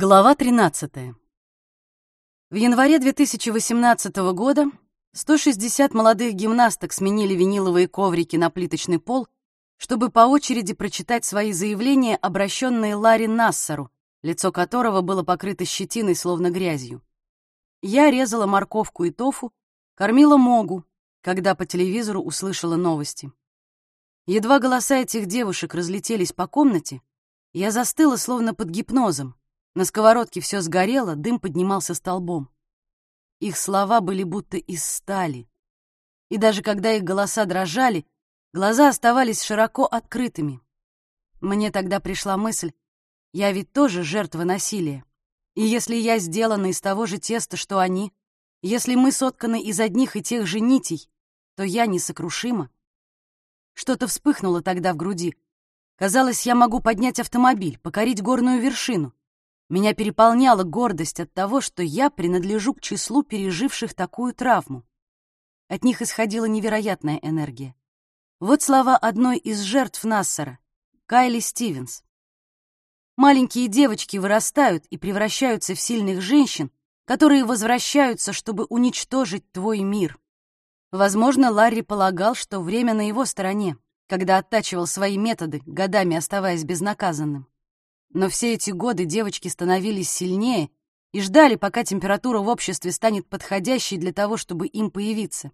Глава 13. В январе 2018 года 160 молодых гимнасток сменили виниловые коврики на плиточный пол, чтобы по очереди прочитать свои заявления, обращенные Ларри Нассару, лицо которого было покрыто щетиной, словно грязью. Я резала морковку и тофу, кормила Могу, когда по телевизору услышала новости. Едва голоса этих девушек разлетелись по комнате, я застыла, словно под гипнозом, на сковородке все сгорело, дым поднимался столбом. Их слова были будто из стали. И даже когда их голоса дрожали, глаза оставались широко открытыми. Мне тогда пришла мысль, я ведь тоже жертва насилия. И если я сделана из того же теста, что они, если мы сотканы из одних и тех же нитей, то я несокрушима. Что-то вспыхнуло тогда в груди. Казалось, я могу поднять автомобиль, покорить горную вершину. Меня переполняла гордость от того, что я принадлежу к числу переживших такую травму. От них исходила невероятная энергия. Вот слова одной из жертв Нассера, Кайли Стивенс. Маленькие девочки вырастают и превращаются в сильных женщин, которые возвращаются, чтобы уничтожить твой мир. Возможно, Ларри полагал, что время на его стороне, когда оттачивал свои методы, годами оставаясь безнаказанным. Но все эти годы девочки становились сильнее и ждали, пока температура в обществе станет подходящей для того, чтобы им появиться.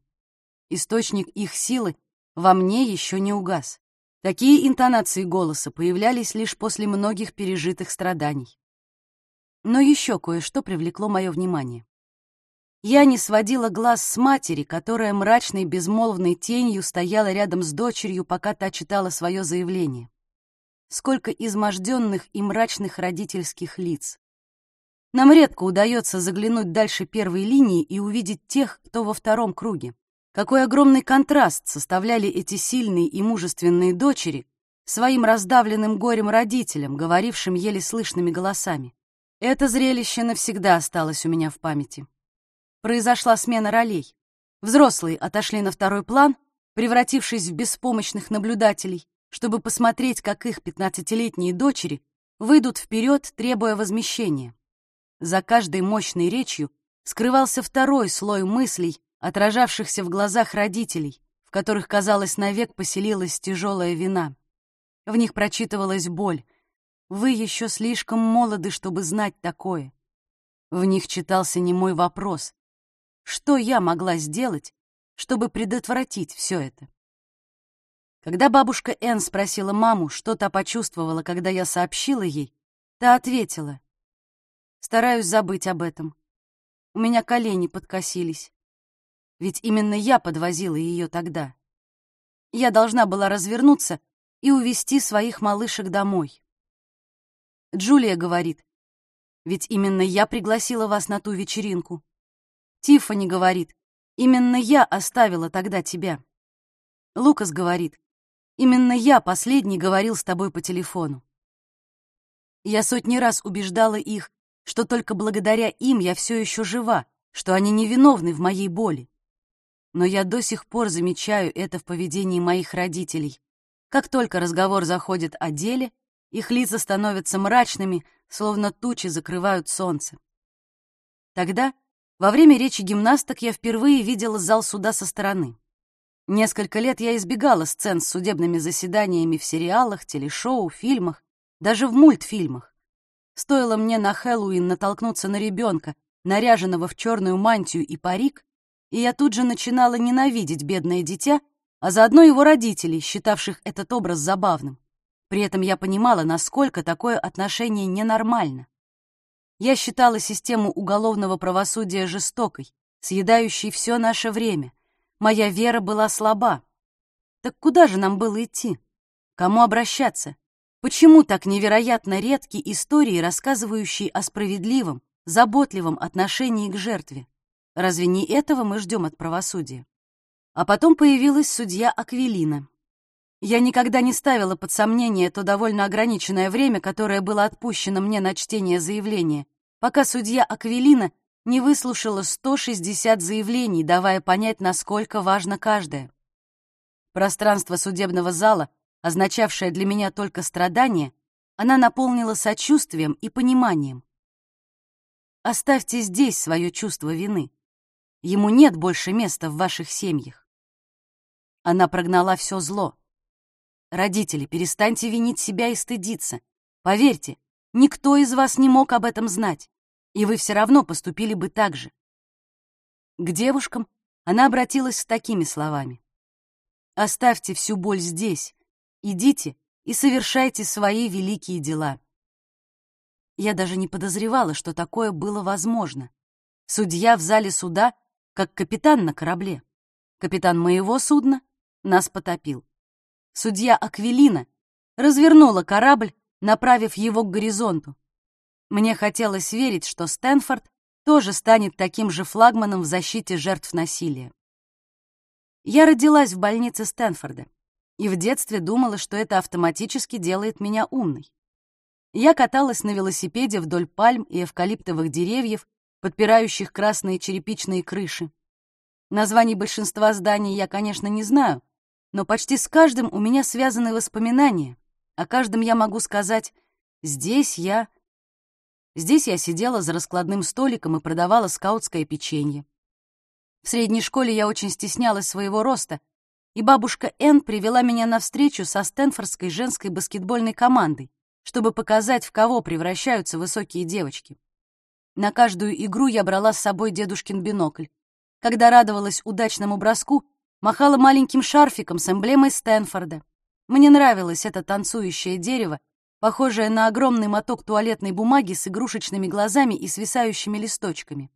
Источник их силы во мне еще не угас. Такие интонации голоса появлялись лишь после многих пережитых страданий. Но еще кое-что привлекло мое внимание. Я не сводила глаз с матери, которая мрачной безмолвной тенью стояла рядом с дочерью, пока та читала свое заявление сколько изможденных и мрачных родительских лиц. Нам редко удается заглянуть дальше первой линии и увидеть тех, кто во втором круге. Какой огромный контраст составляли эти сильные и мужественные дочери своим раздавленным горем родителям, говорившим еле слышными голосами. Это зрелище навсегда осталось у меня в памяти. Произошла смена ролей. Взрослые отошли на второй план, превратившись в беспомощных наблюдателей, чтобы посмотреть, как их пятнадцатилетние дочери выйдут вперед, требуя возмещения. За каждой мощной речью скрывался второй слой мыслей, отражавшихся в глазах родителей, в которых, казалось, навек поселилась тяжелая вина. В них прочитывалась боль. «Вы еще слишком молоды, чтобы знать такое». В них читался немой вопрос. Что я могла сделать, чтобы предотвратить все это? Когда бабушка Энн спросила маму, что та почувствовала, когда я сообщила ей, та ответила. «Стараюсь забыть об этом. У меня колени подкосились. Ведь именно я подвозила ее тогда. Я должна была развернуться и увести своих малышек домой. Джулия говорит, ведь именно я пригласила вас на ту вечеринку. Тиффани говорит, именно я оставила тогда тебя. Лукас говорит, Именно я последний говорил с тобой по телефону. Я сотни раз убеждала их, что только благодаря им я все еще жива, что они невиновны в моей боли. Но я до сих пор замечаю это в поведении моих родителей. Как только разговор заходит о деле, их лица становятся мрачными, словно тучи закрывают солнце. Тогда, во время речи гимнасток, я впервые видела зал суда со стороны. Несколько лет я избегала сцен с судебными заседаниями в сериалах, телешоу, фильмах, даже в мультфильмах. Стоило мне на Хэллоуин натолкнуться на ребенка, наряженного в черную мантию и парик, и я тут же начинала ненавидеть бедное дитя, а заодно его родителей, считавших этот образ забавным. При этом я понимала, насколько такое отношение ненормально. Я считала систему уголовного правосудия жестокой, съедающей все наше время — Моя вера была слаба. Так куда же нам было идти? Кому обращаться? Почему так невероятно редки истории, рассказывающие о справедливом, заботливом отношении к жертве? Разве не этого мы ждем от правосудия? А потом появилась судья Аквилина. Я никогда не ставила под сомнение то довольно ограниченное время, которое было отпущено мне на чтение заявления, пока судья Аквилина не выслушала 160 заявлений, давая понять, насколько важно каждое. Пространство судебного зала, означавшее для меня только страдание, она наполнила сочувствием и пониманием. Оставьте здесь свое чувство вины. Ему нет больше места в ваших семьях. Она прогнала все зло. Родители, перестаньте винить себя и стыдиться. Поверьте, никто из вас не мог об этом знать, и вы все равно поступили бы так же. К девушкам она обратилась с такими словами. «Оставьте всю боль здесь, идите и совершайте свои великие дела». Я даже не подозревала, что такое было возможно. Судья в зале суда, как капитан на корабле. Капитан моего судна нас потопил. Судья Аквилина развернула корабль, направив его к горизонту. Мне хотелось верить, что Стэнфорд тоже станет таким же флагманом в защите жертв насилия. Я родилась в больнице Стэнфорда и в детстве думала, что это автоматически делает меня умной. Я каталась на велосипеде вдоль пальм и эвкалиптовых деревьев, подпирающих красные черепичные крыши. Названий большинства зданий я, конечно, не знаю, но почти с каждым у меня связаны воспоминания. О каждом я могу сказать «здесь я...» Здесь я сидела за раскладным столиком и продавала скаутское печенье. В средней школе я очень стеснялась своего роста, и бабушка Энн привела меня на встречу со Стэнфордской женской баскетбольной командой чтобы показать, в кого превращаются высокие девочки. На каждую игру я брала с собой дедушкин бинокль. Когда радовалась удачному броску, махала маленьким шарфиком с эмблемой Стэнфорда. Мне нравилось это танцующее дерево, похожее на огромный моток туалетной бумаги с игрушечными глазами и свисающими листочками.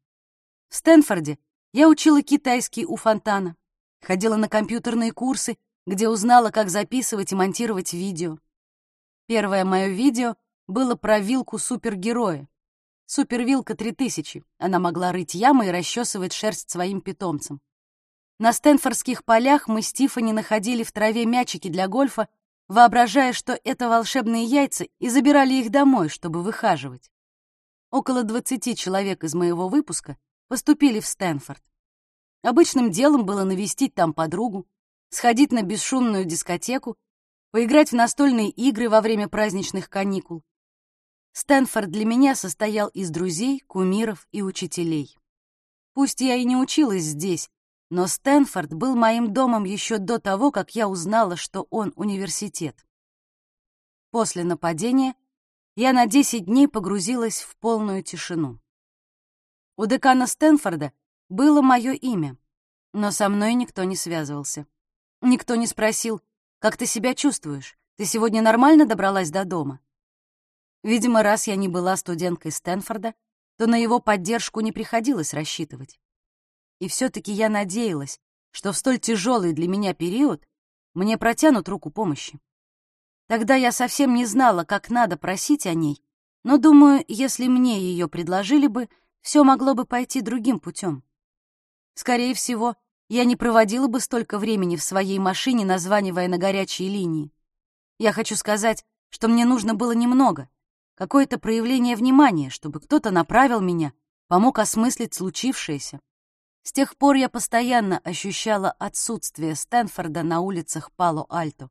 В Стэнфорде я учила китайский у фонтана, ходила на компьютерные курсы, где узнала, как записывать и монтировать видео. Первое мое видео было про вилку супергероя. Супервилка 3000. Она могла рыть ямы и расчесывать шерсть своим питомцам. На Стэнфордских полях мы с Тиффани находили в траве мячики для гольфа, воображая, что это волшебные яйца, и забирали их домой, чтобы выхаживать. Около 20 человек из моего выпуска поступили в Стэнфорд. Обычным делом было навестить там подругу, сходить на бесшумную дискотеку поиграть в настольные игры во время праздничных каникул. Стэнфорд для меня состоял из друзей, кумиров и учителей. Пусть я и не училась здесь, но Стэнфорд был моим домом еще до того, как я узнала, что он университет. После нападения я на 10 дней погрузилась в полную тишину. У декана Стэнфорда было мое имя, но со мной никто не связывался. Никто не спросил, как ты себя чувствуешь? Ты сегодня нормально добралась до дома?» Видимо, раз я не была студенткой Стэнфорда, то на его поддержку не приходилось рассчитывать. И все-таки я надеялась, что в столь тяжелый для меня период мне протянут руку помощи. Тогда я совсем не знала, как надо просить о ней, но, думаю, если мне ее предложили бы, все могло бы пойти другим путем. Скорее всего, я не проводила бы столько времени в своей машине, названивая на горячие линии. Я хочу сказать, что мне нужно было немного, какое-то проявление внимания, чтобы кто-то направил меня, помог осмыслить случившееся. С тех пор я постоянно ощущала отсутствие Стэнфорда на улицах Пало-Альто.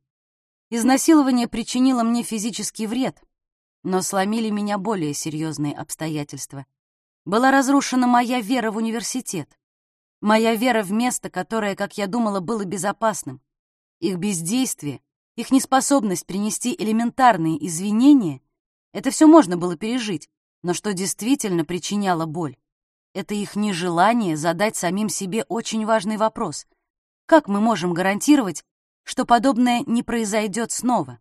Изнасилование причинило мне физический вред, но сломили меня более серьезные обстоятельства. Была разрушена моя вера в университет. Моя вера в место, которое, как я думала, было безопасным. Их бездействие, их неспособность принести элементарные извинения — это все можно было пережить, но что действительно причиняло боль? Это их нежелание задать самим себе очень важный вопрос. Как мы можем гарантировать, что подобное не произойдет снова?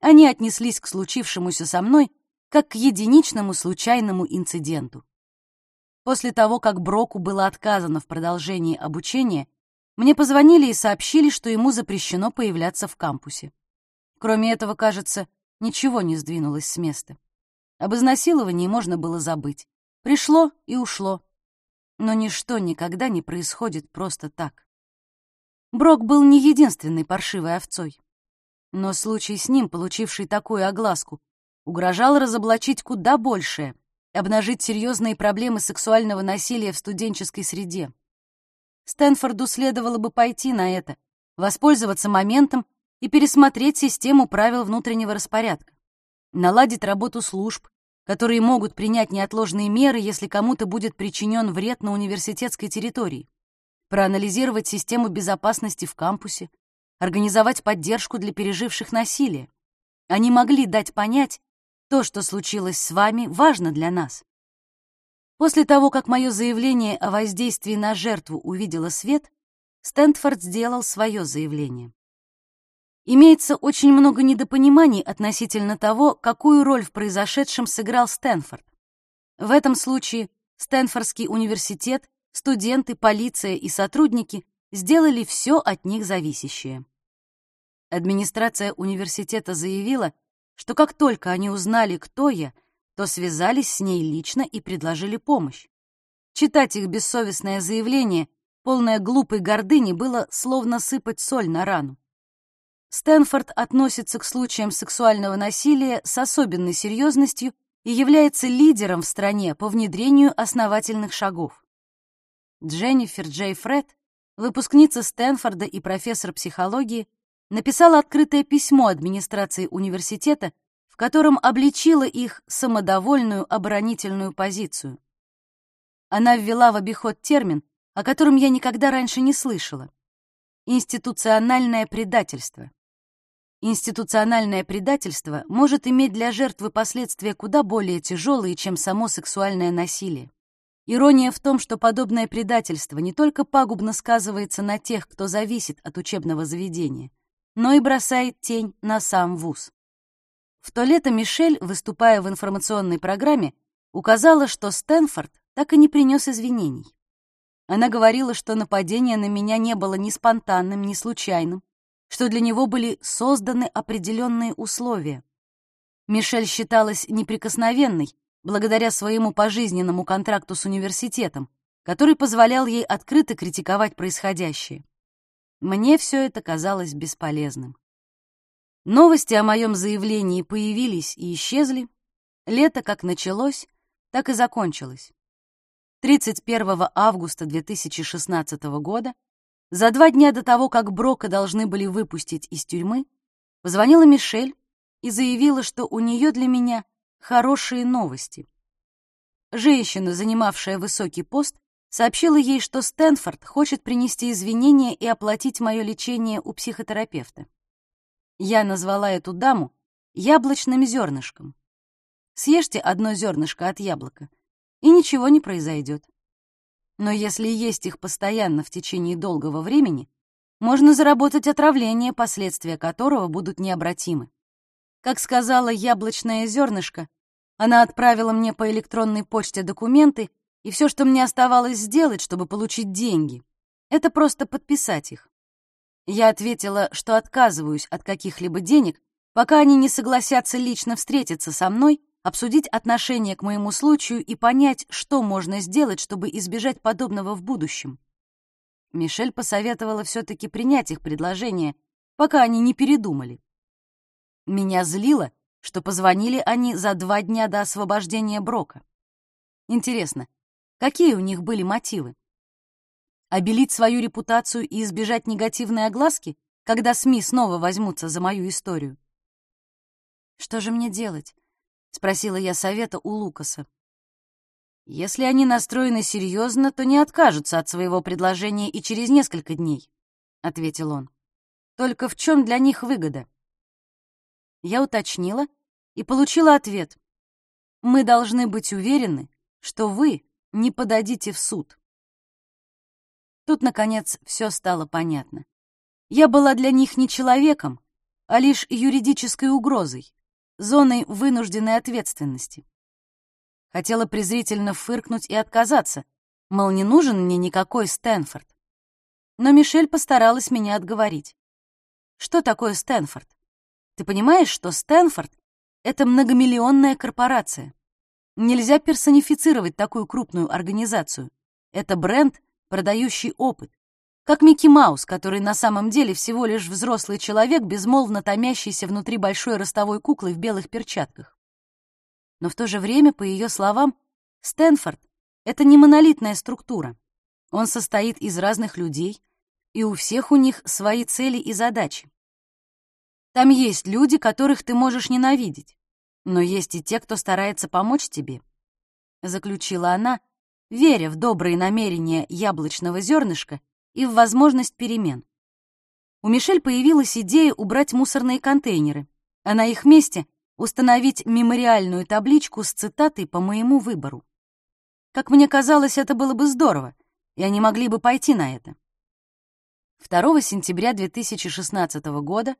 Они отнеслись к случившемуся со мной как к единичному случайному инциденту. После того, как Броку было отказано в продолжении обучения, мне позвонили и сообщили, что ему запрещено появляться в кампусе. Кроме этого, кажется, ничего не сдвинулось с места. Об изнасиловании можно было забыть. Пришло и ушло. Но ничто никогда не происходит просто так. Брок был не единственной паршивой овцой. Но случай с ним, получивший такую огласку, угрожал разоблачить куда большее — обнажить серьезные проблемы сексуального насилия в студенческой среде. Стэнфорду следовало бы пойти на это, воспользоваться моментом и пересмотреть систему правил внутреннего распорядка, наладить работу служб, которые могут принять неотложные меры, если кому-то будет причинен вред на университетской территории, проанализировать систему безопасности в кампусе, организовать поддержку для переживших насилие. Они могли дать понять, то, что случилось с вами, важно для нас. После того, как мое заявление о воздействии на жертву увидело свет, Стэнфорд сделал свое заявление. Имеется очень много недопониманий относительно того, какую роль в произошедшем сыграл Стэнфорд. В этом случае Стэнфордский университет, студенты, полиция и сотрудники сделали все от них зависящее. Администрация университета заявила, что как только они узнали, кто я, то связались с ней лично и предложили помощь. Читать их бессовестное заявление, полное глупой гордыни, было словно сыпать соль на рану. Стэнфорд относится к случаям сексуального насилия с особенной серьезностью и является лидером в стране по внедрению основательных шагов. Дженнифер Джей Фред, выпускница Стэнфорда и профессор психологии, написала открытое письмо администрации университета, в котором обличила их самодовольную оборонительную позицию. Она ввела в обиход термин, о котором я никогда раньше не слышала — институциональное предательство. Институциональное предательство может иметь для жертвы последствия куда более тяжелые, чем само сексуальное насилие. Ирония в том, что подобное предательство не только пагубно сказывается на тех, кто зависит от учебного заведения, но и бросает тень на сам вуз. В то лето Мишель, выступая в информационной программе, указала, что Стэнфорд так и не принес извинений. Она говорила, что нападение на меня не было ни спонтанным, ни случайным, что для него были созданы определенные условия. Мишель считалась неприкосновенной благодаря своему пожизненному контракту с университетом, который позволял ей открыто критиковать происходящее. Мне все это казалось бесполезным. Новости о моем заявлении появились и исчезли. Лето как началось, так и закончилось. 31 августа 2016 года за два дня до того, как Брока должны были выпустить из тюрьмы, позвонила Мишель и заявила, что у нее для меня хорошие новости. Женщина, занимавшая высокий пост, сообщила ей, что Стэнфорд хочет принести извинения и оплатить мое лечение у психотерапевта. Я назвала эту даму яблочным зернышком. Съешьте одно зернышко от яблока, и ничего не произойдет. Но если есть их постоянно в течение долгого времени, можно заработать отравление, последствия которого будут необратимы. Как сказала яблочное зернышко, она отправила мне по электронной почте документы, и все, что мне оставалось сделать, чтобы получить деньги, это просто подписать их. Я ответила, что отказываюсь от каких-либо денег, пока они не согласятся лично встретиться со мной обсудить отношение к моему случаю и понять, что можно сделать, чтобы избежать подобного в будущем. Мишель посоветовала все-таки принять их предложение, пока они не передумали. Меня злило, что позвонили они за два дня до освобождения Брока. Интересно, какие у них были мотивы? Обелить свою репутацию и избежать негативной огласки, когда СМИ снова возьмутся за мою историю? Что же мне делать? — спросила я совета у Лукаса. «Если они настроены серьезно, то не откажутся от своего предложения и через несколько дней», — ответил он. «Только в чем для них выгода?» Я уточнила и получила ответ. «Мы должны быть уверены, что вы не подадите в суд». Тут, наконец, все стало понятно. Я была для них не человеком, а лишь юридической угрозой зоной вынужденной ответственности. Хотела презрительно фыркнуть и отказаться, мол, не нужен мне никакой Стэнфорд. Но Мишель постаралась меня отговорить. Что такое Стэнфорд? Ты понимаешь, что Стэнфорд — это многомиллионная корпорация? Нельзя персонифицировать такую крупную организацию. Это бренд, продающий опыт. Как Микки Маус, который на самом деле всего лишь взрослый человек, безмолвно томящийся внутри большой ростовой куклы в белых перчатках. Но в то же время, по ее словам, Стэнфорд — это не монолитная структура. Он состоит из разных людей, и у всех у них свои цели и задачи. Там есть люди, которых ты можешь ненавидеть. Но есть и те, кто старается помочь тебе, — заключила она, веря в добрые намерения яблочного зернышка и в возможность перемен. У Мишель появилась идея убрать мусорные контейнеры, а на их месте установить мемориальную табличку с цитатой по моему выбору. Как мне казалось, это было бы здорово, и они могли бы пойти на это. 2 сентября 2016 года,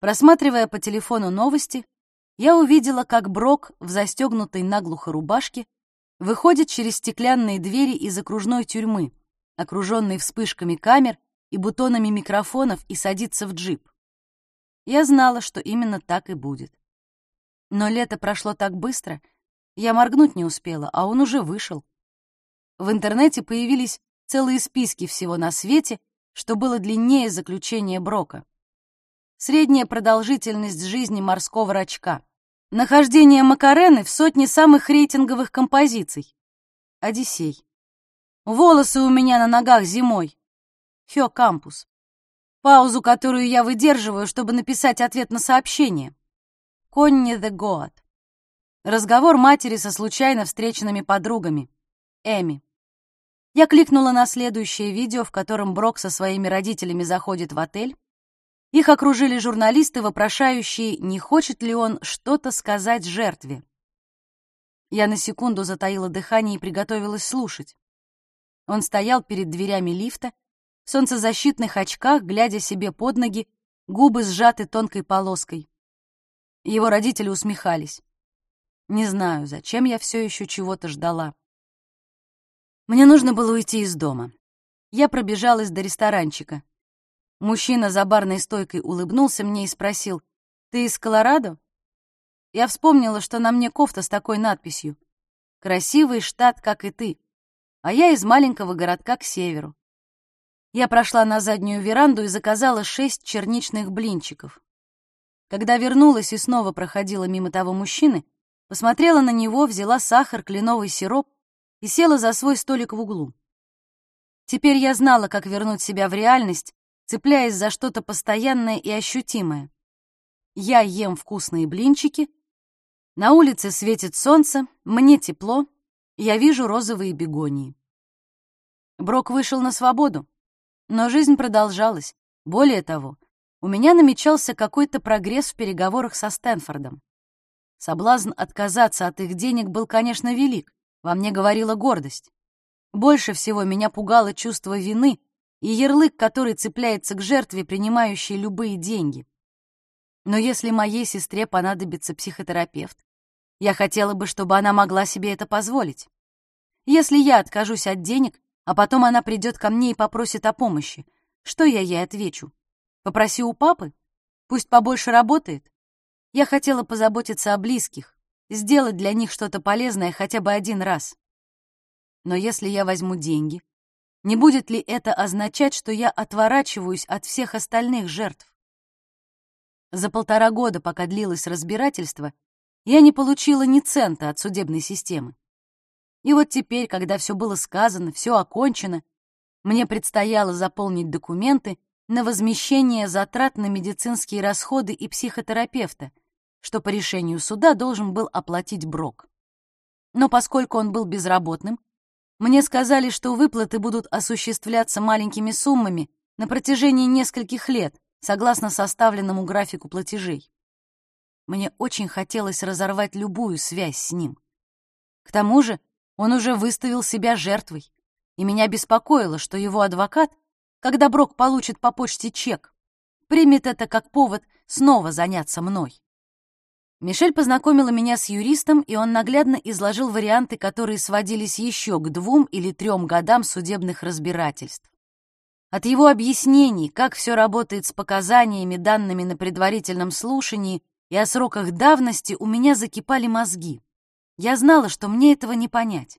просматривая по телефону новости, я увидела, как Брок в застегнутой наглухо рубашке выходит через стеклянные двери из окружной тюрьмы, окруженной вспышками камер и бутонами микрофонов, и садится в джип. Я знала, что именно так и будет. Но лето прошло так быстро, я моргнуть не успела, а он уже вышел. В интернете появились целые списки всего на свете, что было длиннее заключения Брока. Средняя продолжительность жизни морского рачка. Нахождение Макарены в сотне самых рейтинговых композиций. Одиссей. Волосы у меня на ногах зимой. Хё кампус. Паузу, которую я выдерживаю, чтобы написать ответ на сообщение. Конни the God. Разговор матери со случайно встреченными подругами. Эми. Я кликнула на следующее видео, в котором Брок со своими родителями заходит в отель. Их окружили журналисты, вопрошающие, не хочет ли он что-то сказать жертве. Я на секунду затаила дыхание и приготовилась слушать. Он стоял перед дверями лифта, в солнцезащитных очках, глядя себе под ноги, губы сжаты тонкой полоской. Его родители усмехались. Не знаю, зачем я все еще чего-то ждала. Мне нужно было уйти из дома. Я пробежалась до ресторанчика. Мужчина за барной стойкой улыбнулся мне и спросил, «Ты из Колорадо?» Я вспомнила, что на мне кофта с такой надписью. «Красивый штат, как и ты», а я из маленького городка к северу. Я прошла на заднюю веранду и заказала шесть черничных блинчиков. Когда вернулась и снова проходила мимо того мужчины, посмотрела на него, взяла сахар, кленовый сироп и села за свой столик в углу. Теперь я знала, как вернуть себя в реальность, цепляясь за что-то постоянное и ощутимое. Я ем вкусные блинчики, на улице светит солнце, мне тепло, я вижу розовые бегонии. Брок вышел на свободу, но жизнь продолжалась. Более того, у меня намечался какой-то прогресс в переговорах со Стэнфордом. Соблазн отказаться от их денег был, конечно, велик. Во мне говорила гордость. Больше всего меня пугало чувство вины и ярлык, который цепляется к жертве, принимающей любые деньги. Но если моей сестре понадобится психотерапевт, я хотела бы, чтобы она могла себе это позволить. Если я откажусь от денег, а потом она придет ко мне и попросит о помощи, что я ей отвечу? Попроси у папы? Пусть побольше работает? Я хотела позаботиться о близких, сделать для них что-то полезное хотя бы один раз. Но если я возьму деньги, не будет ли это означать, что я отворачиваюсь от всех остальных жертв? За полтора года, пока длилось разбирательство, я не получила ни цента от судебной системы. И вот теперь, когда все было сказано, все окончено, мне предстояло заполнить документы на возмещение затрат на медицинские расходы и психотерапевта, что по решению суда должен был оплатить Брок. Но поскольку он был безработным, мне сказали, что выплаты будут осуществляться маленькими суммами на протяжении нескольких лет, согласно составленному графику платежей. Мне очень хотелось разорвать любую связь с ним. К тому же он уже выставил себя жертвой, и меня беспокоило, что его адвокат когда Брок получит по почте чек, примет это как повод снова заняться мной. Мишель познакомила меня с юристом, и он наглядно изложил варианты, которые сводились еще к двум или трем годам судебных разбирательств. От его объяснений, как все работает с показаниями, данными на предварительном слушании и о сроках давности, у меня закипали мозги. Я знала, что мне этого не понять.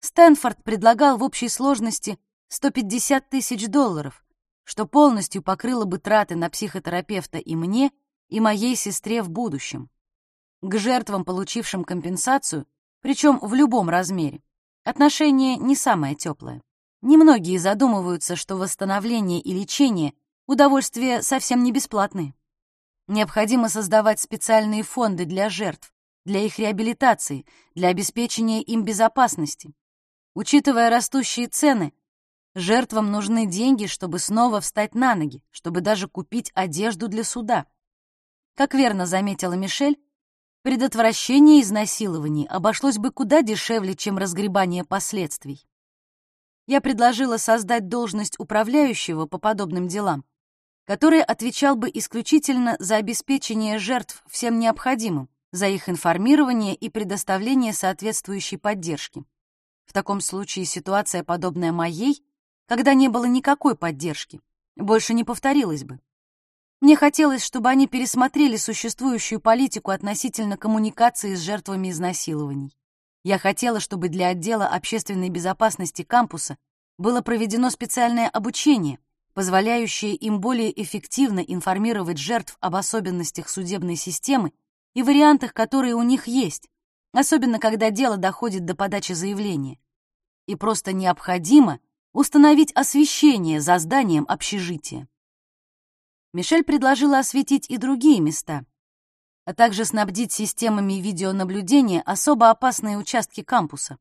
Стэнфорд предлагал в общей сложности 150 тысяч долларов, что полностью покрыло бы траты на психотерапевта и мне, и моей сестре в будущем. К жертвам, получившим компенсацию, причем в любом размере, отношение не самое теплое. Немногие задумываются, что восстановление и лечение — удовольствия совсем не бесплатные. Необходимо создавать специальные фонды для жертв, для их реабилитации, для обеспечения им безопасности. Учитывая растущие цены, жертвам нужны деньги, чтобы снова встать на ноги, чтобы даже купить одежду для суда. Как верно заметила Мишель, предотвращение изнасилований обошлось бы куда дешевле, чем разгребание последствий. Я предложила создать должность управляющего по подобным делам, который отвечал бы исключительно за обеспечение жертв всем необходимым, за их информирование и предоставление соответствующей поддержки. В таком случае ситуация, подобная моей, когда не было никакой поддержки, больше не повторилась бы. Мне хотелось, чтобы они пересмотрели существующую политику относительно коммуникации с жертвами изнасилований. Я хотела, чтобы для отдела общественной безопасности кампуса было проведено специальное обучение, позволяющее им более эффективно информировать жертв об особенностях судебной системы и вариантах, которые у них есть, особенно когда дело доходит до подачи заявления. И просто необходимо установить освещение за зданием общежития. Мишель предложила осветить и другие места, а также снабдить системами видеонаблюдения особо опасные участки кампуса.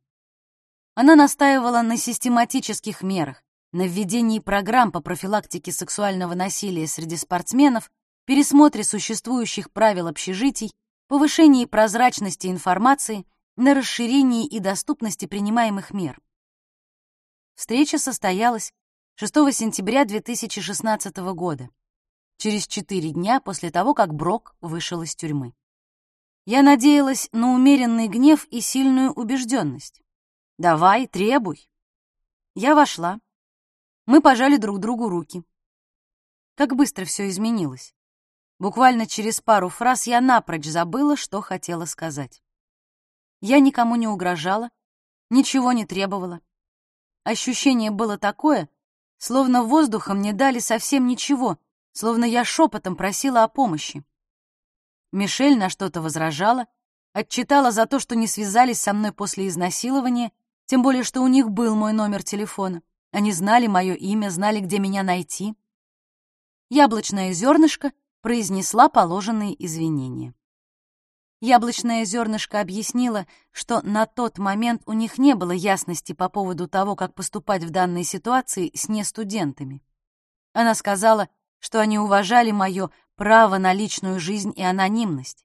Она настаивала на систематических мерах, на введении программ по профилактике сексуального насилия среди спортсменов, пересмотре существующих правил общежитий, повышении прозрачности информации, на расширении и доступности принимаемых мер. Встреча состоялась 6 сентября 2016 года, через четыре дня после того, как Брок вышел из тюрьмы. Я надеялась на умеренный гнев и сильную убежденность. «Давай, требуй». Я вошла. Мы пожали друг другу руки. Как быстро все изменилось. Буквально через пару фраз я напрочь забыла, что хотела сказать. Я никому не угрожала, ничего не требовала. Ощущение было такое, словно воздухом не дали совсем ничего, словно я шепотом просила о помощи. Мишель на что-то возражала, отчитала за то, что не связались со мной после изнасилования, тем более, что у них был мой номер телефона. Они знали мое имя, знали, где меня найти. Яблочное зернышко произнесла положенные извинения. Яблочное зернышко объяснила, что на тот момент у них не было ясности по поводу того, как поступать в данной ситуации с нестудентами. Она сказала, что они уважали мое право на личную жизнь и анонимность.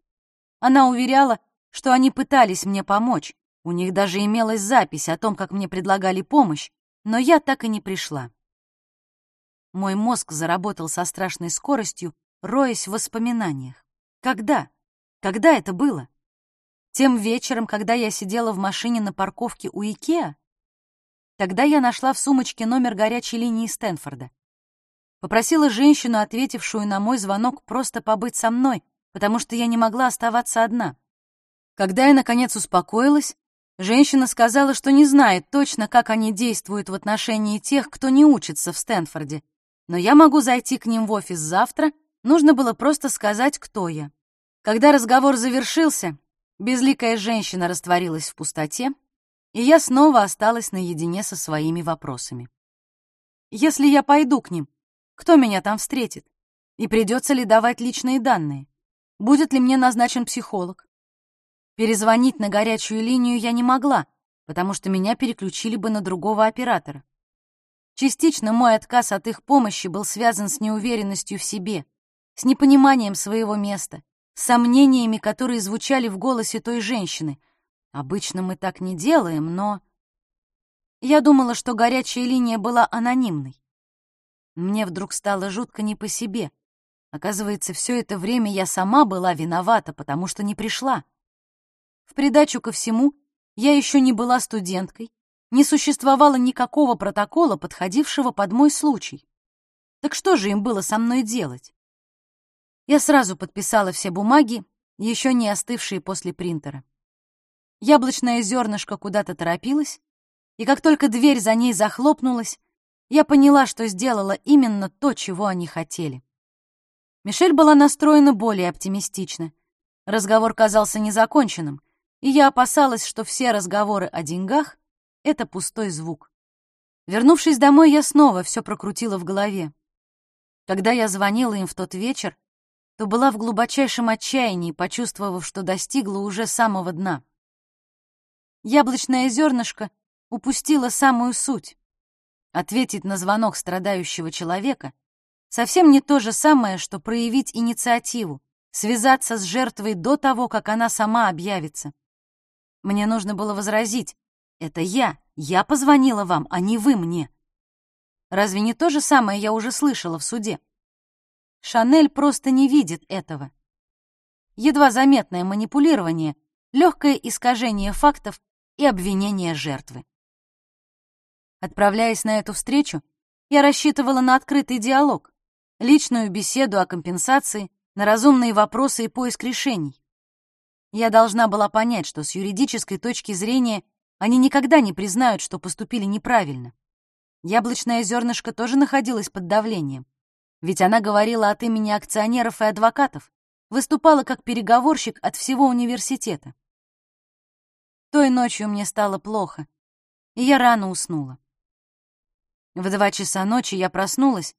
Она уверяла, что они пытались мне помочь, у них даже имелась запись о том, как мне предлагали помощь, но я так и не пришла. Мой мозг заработал со страшной скоростью, роясь в воспоминаниях. Когда? Когда это было? Тем вечером, когда я сидела в машине на парковке у Икеа? Тогда я нашла в сумочке номер горячей линии Стэнфорда. Попросила женщину, ответившую на мой звонок, просто побыть со мной, потому что я не могла оставаться одна. Когда я, наконец, успокоилась, Женщина сказала, что не знает точно, как они действуют в отношении тех, кто не учится в Стэнфорде, но я могу зайти к ним в офис завтра, нужно было просто сказать, кто я. Когда разговор завершился, безликая женщина растворилась в пустоте, и я снова осталась наедине со своими вопросами. Если я пойду к ним, кто меня там встретит? И придется ли давать личные данные? Будет ли мне назначен психолог? Перезвонить на горячую линию я не могла, потому что меня переключили бы на другого оператора. Частично мой отказ от их помощи был связан с неуверенностью в себе, с непониманием своего места, с сомнениями, которые звучали в голосе той женщины. Обычно мы так не делаем, но... Я думала, что горячая линия была анонимной. Мне вдруг стало жутко не по себе. Оказывается, все это время я сама была виновата, потому что не пришла. В придачу ко всему, я еще не была студенткой, не существовало никакого протокола, подходившего под мой случай. Так что же им было со мной делать? Я сразу подписала все бумаги, еще не остывшие после принтера. Яблочное зернышко куда-то торопилось, и как только дверь за ней захлопнулась, я поняла, что сделала именно то, чего они хотели. Мишель была настроена более оптимистично. Разговор казался незаконченным и я опасалась, что все разговоры о деньгах — это пустой звук. Вернувшись домой, я снова все прокрутила в голове. Когда я звонила им в тот вечер, то была в глубочайшем отчаянии, почувствовав, что достигла уже самого дна. Яблочное зернышко упустило самую суть. Ответить на звонок страдающего человека совсем не то же самое, что проявить инициативу, связаться с жертвой до того, как она сама объявится. Мне нужно было возразить. Это я, я позвонила вам, а не вы мне. Разве не то же самое я уже слышала в суде? Шанель просто не видит этого. Едва заметное манипулирование, легкое искажение фактов и обвинение жертвы. Отправляясь на эту встречу, я рассчитывала на открытый диалог, личную беседу о компенсации, на разумные вопросы и поиск решений. Я должна была понять, что с юридической точки зрения они никогда не признают, что поступили неправильно. Яблочное зернышко тоже находилось под давлением. Ведь она говорила от имени акционеров и адвокатов, выступала как переговорщик от всего университета. Той ночью мне стало плохо, и я рано уснула. В два часа ночи я проснулась,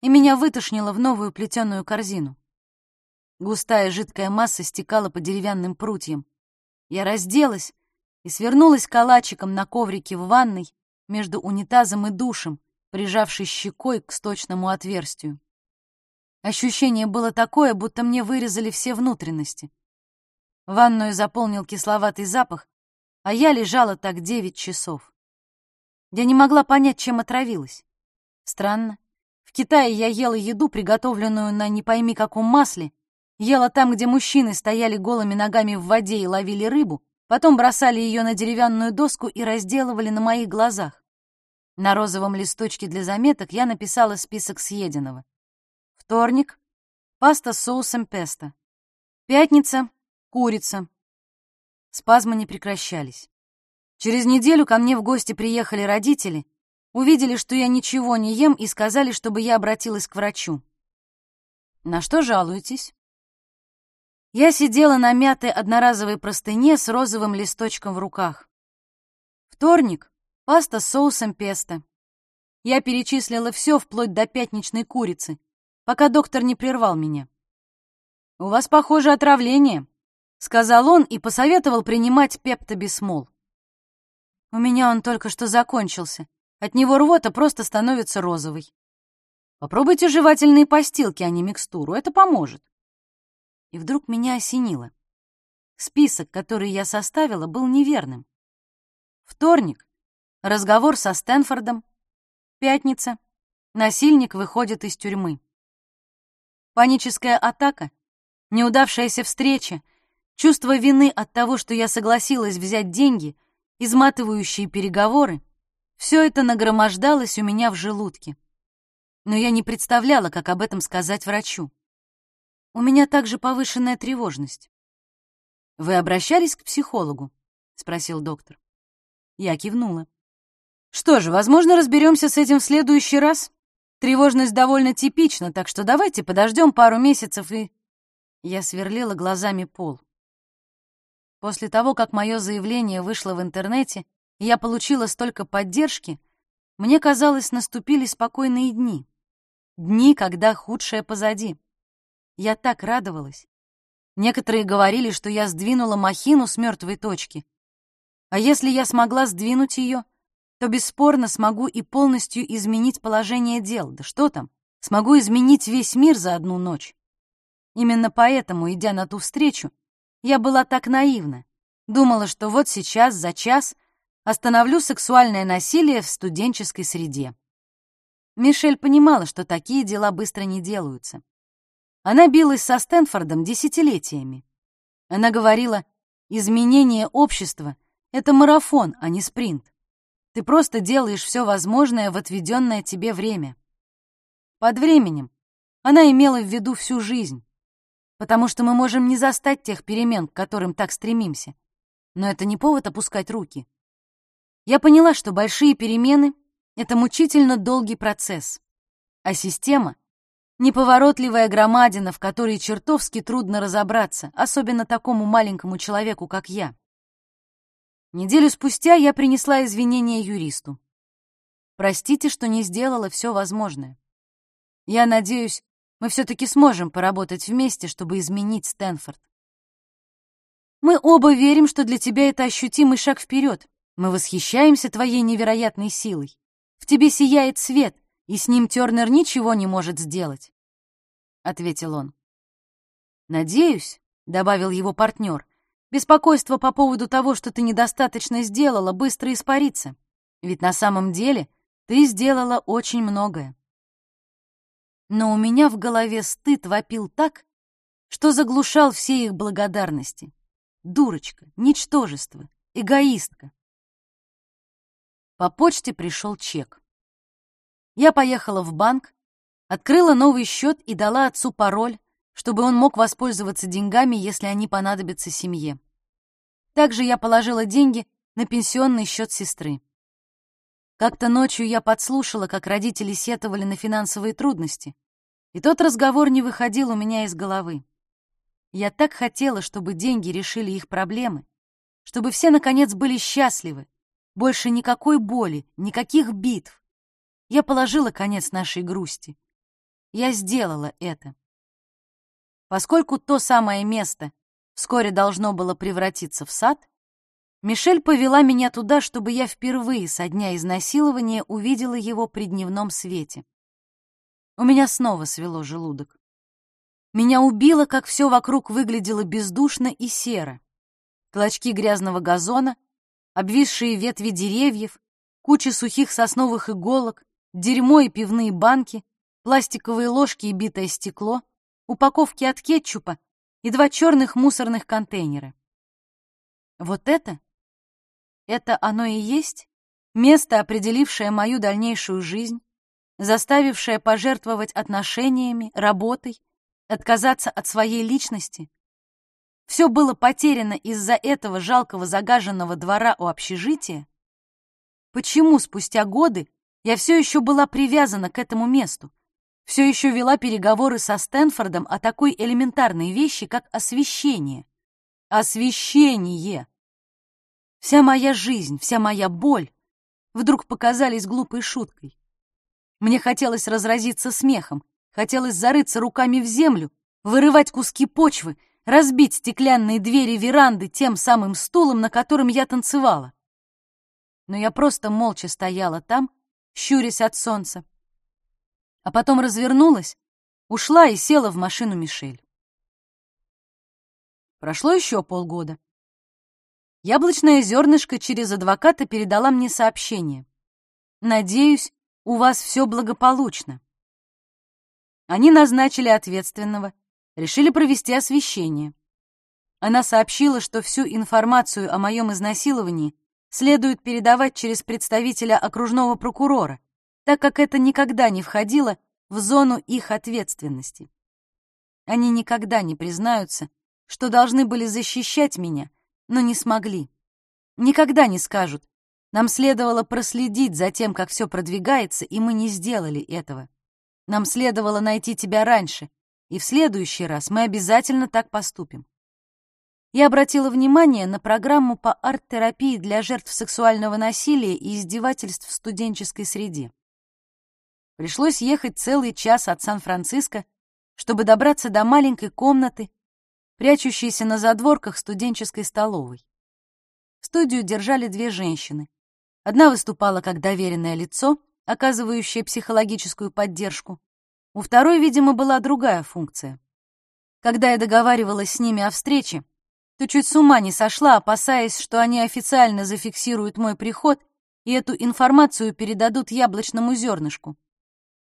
и меня вытошнило в новую плетеную корзину. Густая жидкая масса стекала по деревянным прутьям. Я разделась и свернулась калачиком на коврике в ванной между унитазом и душем, прижавшись щекой к сточному отверстию. Ощущение было такое, будто мне вырезали все внутренности. Ванную заполнил кисловатый запах, а я лежала так девять часов. Я не могла понять, чем отравилась. Странно. В Китае я ела еду, приготовленную на не пойми каком масле, Ела там, где мужчины стояли голыми ногами в воде и ловили рыбу, потом бросали ее на деревянную доску и разделывали на моих глазах. На розовом листочке для заметок я написала список съеденного. Вторник — паста с соусом песто. Пятница — курица. Спазмы не прекращались. Через неделю ко мне в гости приехали родители, увидели, что я ничего не ем, и сказали, чтобы я обратилась к врачу. «На что жалуетесь?» Я сидела на мятой одноразовой простыне с розовым листочком в руках. Вторник — паста с соусом песто. Я перечислила все вплоть до пятничной курицы, пока доктор не прервал меня. «У вас, похоже, отравление», — сказал он и посоветовал принимать пептобисмол. У меня он только что закончился. От него рвота просто становится розовой. Попробуйте жевательные постилки, а не микстуру. Это поможет. И вдруг меня осенило. Список, который я составила, был неверным. Вторник — разговор со Стэнфордом. Пятница — насильник выходит из тюрьмы. Паническая атака, неудавшаяся встреча, чувство вины от того, что я согласилась взять деньги, изматывающие переговоры — все это нагромождалось у меня в желудке. Но я не представляла, как об этом сказать врачу. У меня также повышенная тревожность. Вы обращались к психологу? спросил доктор. Я кивнула. Что же, возможно, разберемся с этим в следующий раз. Тревожность довольно типична, так что давайте подождем пару месяцев и... Я сверлила глазами пол. После того, как мое заявление вышло в интернете, и я получила столько поддержки, мне казалось, наступили спокойные дни. Дни, когда худшее позади. Я так радовалась. Некоторые говорили, что я сдвинула махину с мертвой точки. А если я смогла сдвинуть ее, то бесспорно смогу и полностью изменить положение дел. Да что там, смогу изменить весь мир за одну ночь. Именно поэтому, идя на ту встречу, я была так наивна. Думала, что вот сейчас, за час, остановлю сексуальное насилие в студенческой среде. Мишель понимала, что такие дела быстро не делаются. Она билась со Стэнфордом десятилетиями. Она говорила, изменение общества — это марафон, а не спринт. Ты просто делаешь все возможное в отведенное тебе время. Под временем она имела в виду всю жизнь, потому что мы можем не застать тех перемен, к которым так стремимся. Но это не повод опускать руки. Я поняла, что большие перемены — это мучительно долгий процесс, а система Неповоротливая громадина, в которой чертовски трудно разобраться, особенно такому маленькому человеку, как я. Неделю спустя я принесла извинения юристу. Простите, что не сделала все возможное. Я надеюсь, Мы все-таки сможем поработать вместе, чтобы изменить Стэнфорд. Мы оба верим, что для тебя это ощутимый шаг вперед. Мы восхищаемся твоей невероятной силой. В тебе сияет свет, и с ним Тернер ничего не может сделать», — ответил он. «Надеюсь», — добавил его партнер, «беспокойство по поводу того, что ты недостаточно сделала, быстро испарится. Ведь на самом деле ты сделала очень многое». Но у меня в голове стыд вопил так, что заглушал все их благодарности. Дурочка, ничтожество, эгоистка. По почте пришел чек. Я поехала в банк, открыла новый счет и дала отцу пароль, чтобы он мог воспользоваться деньгами, если они понадобятся семье. Также я положила деньги на пенсионный счет сестры. Как-то ночью я подслушала, как родители сетовали на финансовые трудности, и тот разговор не выходил у меня из головы. Я так хотела, чтобы деньги решили их проблемы, чтобы все, наконец, были счастливы. Больше никакой боли, никаких битв. Я положила конец нашей грусти. Я сделала это. Поскольку то самое место вскоре должно было превратиться в сад, Мишель повела меня туда, чтобы я впервые со дня изнасилования увидела его при дневном свете. У меня снова свело желудок. Меня убило, как все вокруг выглядело бездушно и серо. Клочки грязного газона, обвисшие ветви деревьев, куча сухих сосновых иголок, дерьмо и пивные банки, пластиковые ложки и битое стекло, упаковки от кетчупа и два черных мусорных контейнера. Вот это? Это оно и есть? Место, определившее мою дальнейшую жизнь, заставившее пожертвовать отношениями, работой, отказаться от своей личности. Все было потеряно из-за этого жалкого загаженного двора у общежития? Почему спустя годы я все еще была привязана к этому месту? Все еще вела переговоры со Стэнфордом о такой элементарной вещи, как освещение. Освещение! Вся моя жизнь, вся моя боль вдруг показались глупой шуткой. Мне хотелось разразиться смехом, Хотелось зарыться руками в землю, вырывать куски почвы, разбить стеклянные двери веранды тем самым стулом, на котором я танцевала. Но я просто молча стояла там, щурясь от солнца. А потом развернулась, ушла и села в машину Мишель. Прошло еще полгода. Яблочное зернышко через адвоката передала мне сообщение. «Надеюсь, у вас все благополучно». Они назначили ответственного, решили провести освещение. Она сообщила, что всю информацию о моем изнасиловании следует передавать через представителя окружного прокурора, так как это никогда не входило в зону их ответственности. Они никогда не признаются, что должны были защищать меня, но не смогли. Никогда не скажут, нам следовало проследить за тем, как все продвигается, и мы не сделали этого. Нам следовало найти тебя раньше, и в следующий раз мы обязательно так поступим. Я обратила внимание на программу по арт-терапии для жертв сексуального насилия и издевательств в студенческой среде. Пришлось ехать целый час от Сан-Франциско, чтобы добраться до маленькой комнаты, прячущейся на задворках студенческой столовой. Студию держали две женщины. Одна выступала как доверенное лицо — оказывающая психологическую поддержку. У второй, видимо, была другая функция. Когда я договаривалась с ними о встрече, то чуть с ума не сошла, опасаясь, что они официально зафиксируют мой приход и эту информацию передадут яблочному зернышку.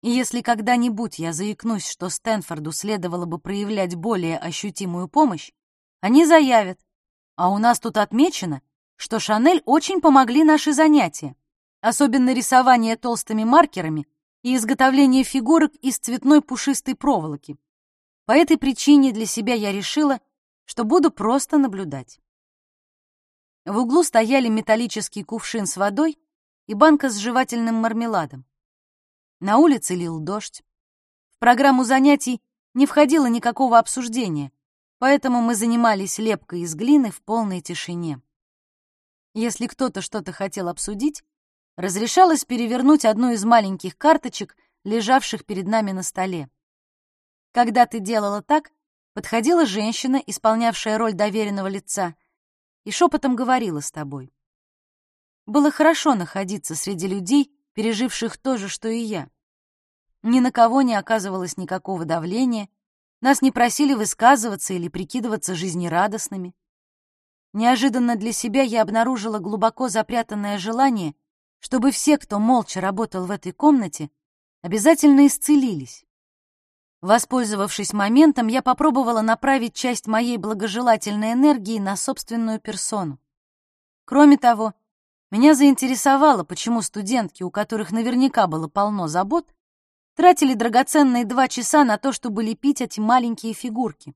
И если когда-нибудь я заикнусь, что Стэнфорду следовало бы проявлять более ощутимую помощь, они заявят, а у нас тут отмечено, что Шанель очень помогли наши занятия особенно рисование толстыми маркерами и изготовление фигурок из цветной пушистой проволоки. По этой причине для себя я решила, что буду просто наблюдать. В углу стояли металлический кувшин с водой и банка с жевательным мармеладом. На улице лил дождь. В программу занятий не входило никакого обсуждения, поэтому мы занимались лепкой из глины в полной тишине. Если кто-то что-то хотел обсудить, разрешалось перевернуть одну из маленьких карточек, лежавших перед нами на столе. Когда ты делала так, подходила женщина, исполнявшая роль доверенного лица, и шепотом говорила с тобой. Было хорошо находиться среди людей, переживших то же, что и я. Ни на кого не оказывалось никакого давления, нас не просили высказываться или прикидываться жизнерадостными. Неожиданно для себя я обнаружила глубоко запрятанное желание, чтобы все, кто молча работал в этой комнате, обязательно исцелились. Воспользовавшись моментом, я попробовала направить часть моей благожелательной энергии на собственную персону. Кроме того, меня заинтересовало, почему студентки, у которых наверняка было полно забот, тратили драгоценные два часа на то, чтобы лепить эти маленькие фигурки.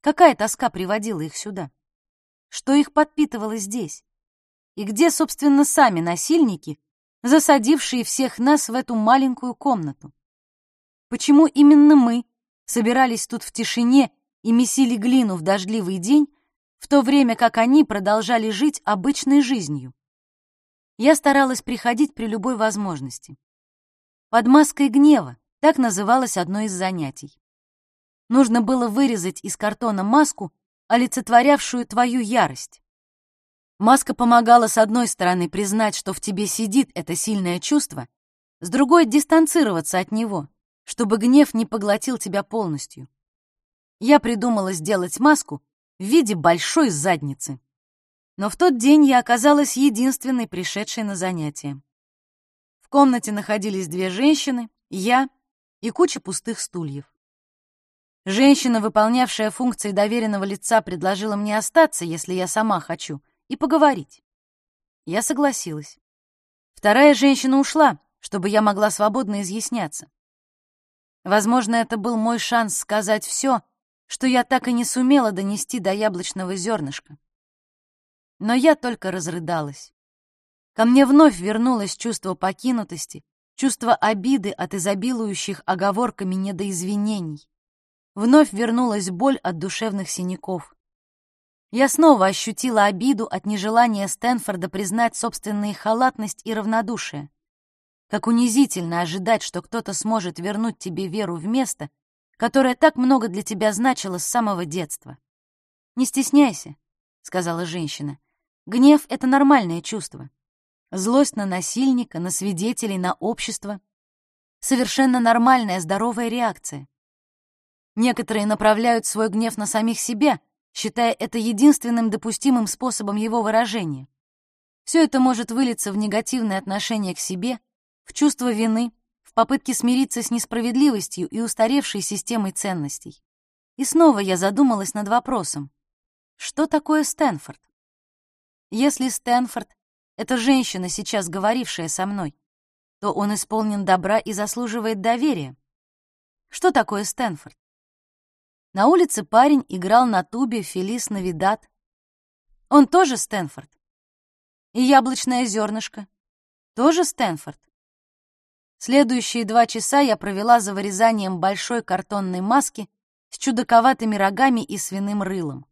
Какая тоска приводила их сюда? Что их подпитывало здесь? И где, собственно, сами насильники, засадившие всех нас в эту маленькую комнату? Почему именно мы собирались тут в тишине и месили глину в дождливый день, в то время как они продолжали жить обычной жизнью? Я старалась приходить при любой возможности. Под маской гнева, так называлось одно из занятий. Нужно было вырезать из картона маску, олицетворявшую твою ярость. Маска помогала с одной стороны признать, что в тебе сидит это сильное чувство, с другой — дистанцироваться от него, чтобы гнев не поглотил тебя полностью. Я придумала сделать маску в виде большой задницы. Но в тот день я оказалась единственной пришедшей на занятие комнате находились две женщины, я и куча пустых стульев. Женщина, выполнявшая функции доверенного лица, предложила мне остаться, если я сама хочу, и поговорить. Я согласилась. Вторая женщина ушла, чтобы я могла свободно изъясняться. Возможно, это был мой шанс сказать все, что я так и не сумела донести до яблочного зернышка. Но я только разрыдалась. Ко мне вновь вернулось чувство покинутости, чувство обиды от изобилующих оговорками недоизвинений. Вновь вернулась боль от душевных синяков. Я снова ощутила обиду от нежелания Стэнфорда признать собственную халатность и равнодушие. Как унизительно ожидать, что кто-то сможет вернуть тебе веру в место, которое так много для тебя значило с самого детства. «Не стесняйся», — сказала женщина. «Гнев — это нормальное чувство злость на насильника, на свидетелей, на общество. Совершенно нормальная здоровая реакция. Некоторые направляют свой гнев на самих себя, считая это единственным допустимым способом его выражения. Все это может вылиться в негативное отношение к себе, в чувство вины, в попытке смириться с несправедливостью и устаревшей системой ценностей. И снова я задумалась над вопросом, что такое Стэнфорд? Если Стэнфорд эта женщина, сейчас говорившая со мной, то он исполнен добра и заслуживает доверия. Что такое Стэнфорд? На улице парень играл на тубе Фелис Навидат. Он тоже Стэнфорд. И яблочное зернышко. Тоже Стэнфорд. Следующие два часа я провела за вырезанием большой картонной маски с чудаковатыми рогами и свиным рылом.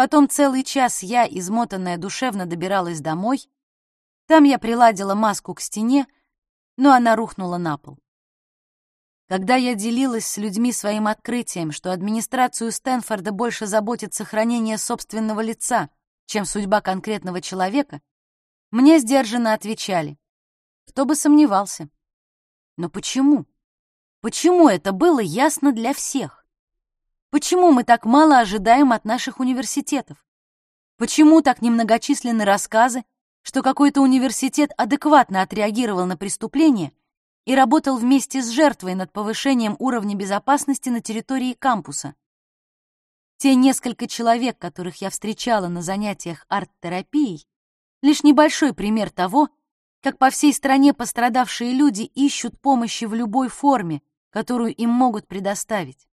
Потом целый час я, измотанная душевно, добиралась домой. Там я приладила маску к стене, но она рухнула на пол. Когда я делилась с людьми своим открытием, что администрацию Стэнфорда больше заботит сохранение собственного лица, чем судьба конкретного человека, мне сдержанно отвечали. Кто бы сомневался. Но почему? Почему это было ясно для всех? Почему мы так мало ожидаем от наших университетов? Почему так немногочисленны рассказы, что какой-то университет адекватно отреагировал на преступление и работал вместе с жертвой над повышением уровня безопасности на территории кампуса? Те несколько человек, которых я встречала на занятиях арт-терапией, лишь небольшой пример того, как по всей стране пострадавшие люди ищут помощи в любой форме, которую им могут предоставить.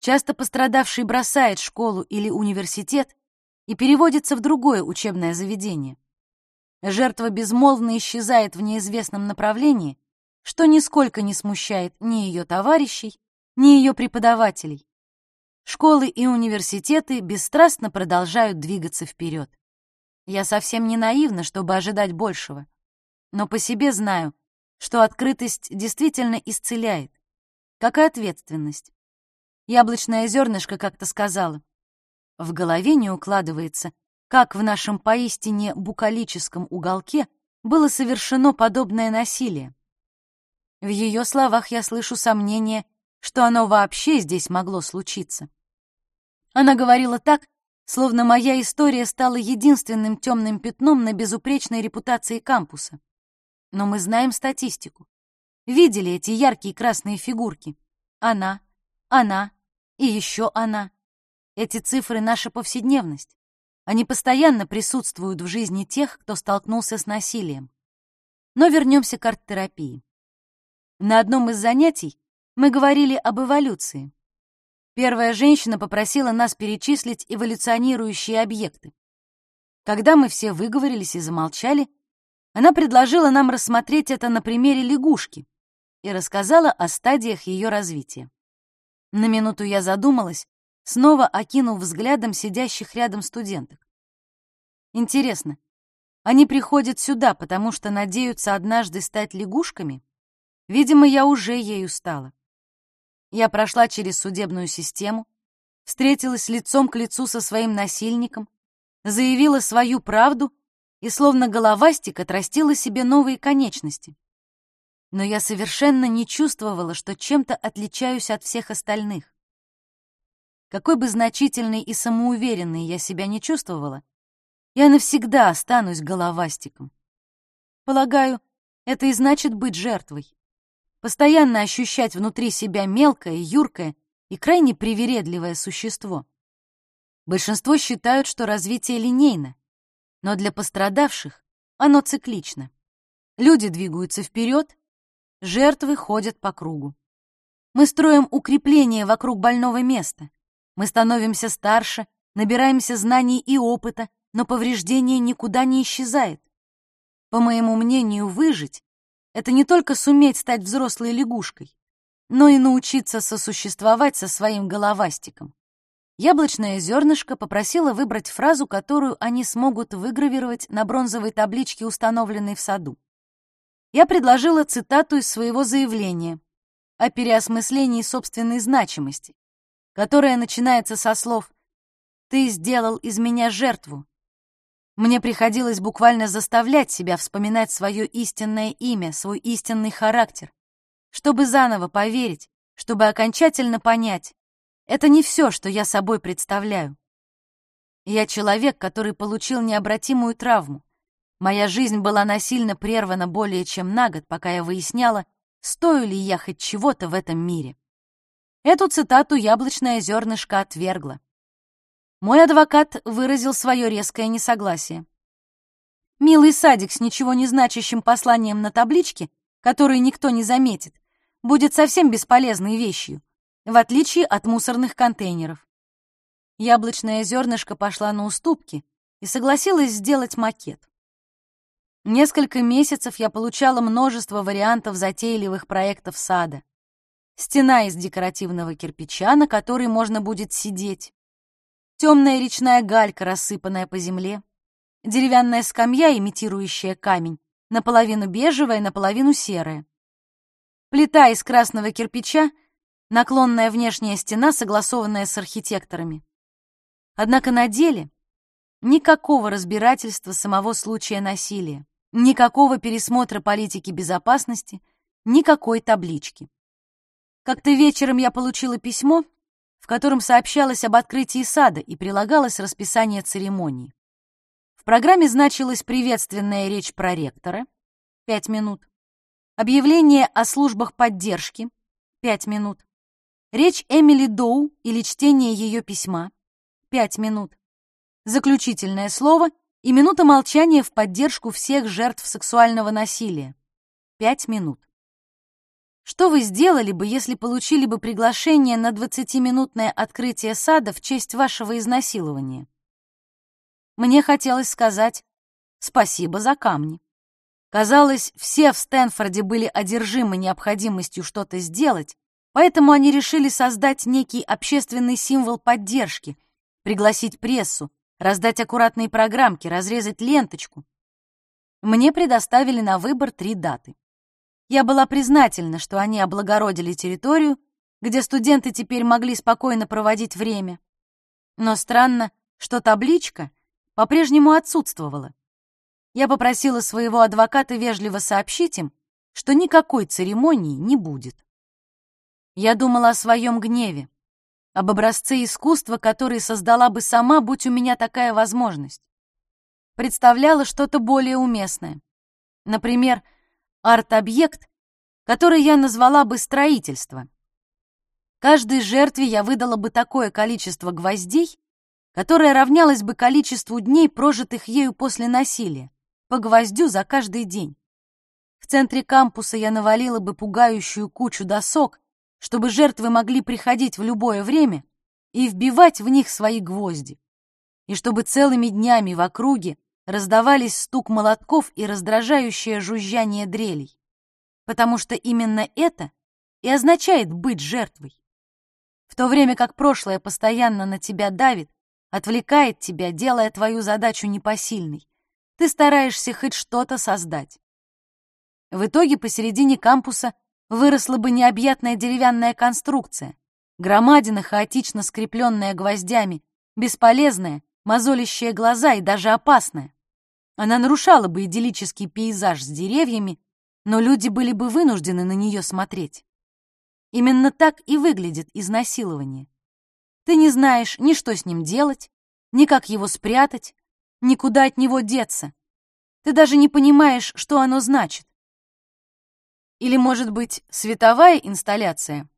Часто пострадавший бросает школу или университет и переводится в другое учебное заведение. Жертва безмолвно исчезает в неизвестном направлении, что нисколько не смущает ни ее товарищей, ни ее преподавателей. Школы и университеты бесстрастно продолжают двигаться вперед. Я совсем не наивна, чтобы ожидать большего, но по себе знаю, что открытость действительно исцеляет, как и ответственность. Яблочное зернышко как-то сказала. В голове не укладывается, как в нашем поистине букалическом уголке было совершено подобное насилие. В ее словах я слышу сомнение, что оно вообще здесь могло случиться. Она говорила так, словно моя история стала единственным темным пятном на безупречной репутации кампуса. Но мы знаем статистику. Видели эти яркие красные фигурки. Она, она и еще она. Эти цифры — наша повседневность. Они постоянно присутствуют в жизни тех, кто столкнулся с насилием. Но вернемся к арт-терапии. На одном из занятий мы говорили об эволюции. Первая женщина попросила нас перечислить эволюционирующие объекты. Когда мы все выговорились и замолчали, она предложила нам рассмотреть это на примере лягушки и рассказала о стадиях ее развития. На минуту я задумалась, снова окинув взглядом сидящих рядом студенток. Интересно, они приходят сюда, потому что надеются однажды стать лягушками? Видимо, я уже ею стала. Я прошла через судебную систему, встретилась лицом к лицу со своим насильником, заявила свою правду и словно головастик отрастила себе новые конечности. Но я совершенно не чувствовала, что чем-то отличаюсь от всех остальных. Какой бы значительной и самоуверенной я себя не чувствовала, я навсегда останусь головастиком. Полагаю, это и значит быть жертвой. Постоянно ощущать внутри себя мелкое, юркое и крайне привередливое существо. Большинство считают, что развитие линейно, но для пострадавших оно циклично. Люди двигаются вперед, жертвы ходят по кругу. Мы строим укрепление вокруг больного места. Мы становимся старше, набираемся знаний и опыта, но повреждение никуда не исчезает. По моему мнению, выжить — это не только суметь стать взрослой лягушкой, но и научиться сосуществовать со своим головастиком. Яблочное зернышко попросила выбрать фразу, которую они смогут выгравировать на бронзовой табличке, установленной в саду. Я предложила цитату из своего заявления о переосмыслении собственной значимости, которая начинается со слов «Ты сделал из меня жертву». Мне приходилось буквально заставлять себя вспоминать свое истинное имя, свой истинный характер, чтобы заново поверить, чтобы окончательно понять, это не все, что я собой представляю. Я человек, который получил необратимую травму. Моя жизнь была насильно прервана более чем на год, пока я выясняла, стою ли я хоть чего-то в этом мире. Эту цитату яблочное зернышко отвергла. Мой адвокат выразил свое резкое несогласие. Милый садик с ничего не значащим посланием на табличке, который никто не заметит, будет совсем бесполезной вещью в отличие от мусорных контейнеров. Яблочное зернышко пошла на уступки и согласилась сделать макет. Несколько месяцев я получала множество вариантов затейливых проектов сада. Стена из декоративного кирпича, на которой можно будет сидеть. Темная речная галька, рассыпанная по земле. Деревянная скамья, имитирующая камень, наполовину бежевая, наполовину серая. Плита из красного кирпича наклонная внешняя стена, согласованная с архитекторами. Однако на деле никакого разбирательства самого случая насилия, никакого пересмотра политики безопасности, никакой таблички. Как-то вечером я получила письмо, в котором сообщалось об открытии сада и прилагалось расписание церемонии. В программе значилась приветственная речь проректора — 5 минут, объявление о службах поддержки — 5 минут, Речь Эмили Доу или чтение ее письма. Пять минут. Заключительное слово и минута молчания в поддержку всех жертв сексуального насилия. Пять минут. Что вы сделали бы, если получили бы приглашение на 20-минутное открытие сада в честь вашего изнасилования? Мне хотелось сказать «спасибо за камни». Казалось, все в Стэнфорде были одержимы необходимостью что-то сделать, Поэтому они решили создать некий общественный символ поддержки, пригласить прессу, раздать аккуратные программки, разрезать ленточку. Мне предоставили на выбор три даты. Я была признательна, что они облагородили территорию где студенты теперь могли спокойно проводить время. Но странно, что табличка по-прежнему отсутствовала. Я попросила своего адвоката вежливо сообщить им, что никакой церемонии не будет. Я думала о своем гневе, об образце искусства, который создала бы сама, будь у меня такая возможность. Представляла что-то более уместное. Например, арт-объект, который я назвала бы строительство. Каждой жертве я выдала бы такое количество гвоздей, которое равнялось бы количеству дней, прожитых ею после насилия, по гвоздю за каждый день. В центре кампуса я навалила бы пугающую кучу досок, чтобы жертвы могли приходить в любое время и вбивать в них свои гвозди, и чтобы целыми днями в округе раздавались стук молотков и раздражающее жужжание дрелей, потому что именно это и означает быть жертвой. В то время как прошлое постоянно на тебя давит, отвлекает тебя, делая твою задачу непосильной, ты стараешься хоть что-то создать. В итоге посередине кампуса выросла бы необъятная деревянная конструкция, громадина, хаотично скрепленная гвоздями, бесполезная, мозолящая глаза и даже опасная. Она нарушала бы идиллический пейзаж с деревьями, но люди были бы вынуждены на нее смотреть. Именно так и выглядит изнасилование. Ты не знаешь ни что с ним делать, ни как его спрятать, никуда от него деться. Ты даже не понимаешь, что оно значит. Или, может быть, световая инсталляция?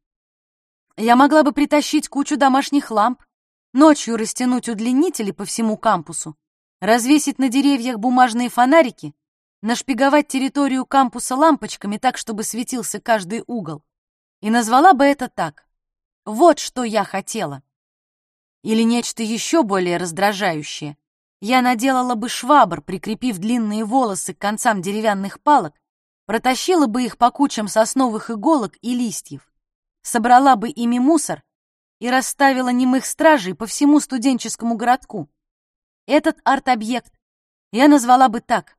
Я могла бы притащить кучу домашних ламп, ночью растянуть удлинители по всему кампусу, развесить на деревьях бумажные фонарики, нашпиговать территорию кампуса лампочками так, чтобы светился каждый угол. И назвала бы это так. Вот что я хотела. Или нечто еще более раздражающее. Я наделала бы швабр, прикрепив длинные волосы к концам деревянных палок, протащила бы их по кучам сосновых иголок и листьев, собрала бы ими мусор и расставила немых стражей по всему студенческому городку. Этот арт-объект я назвала бы так.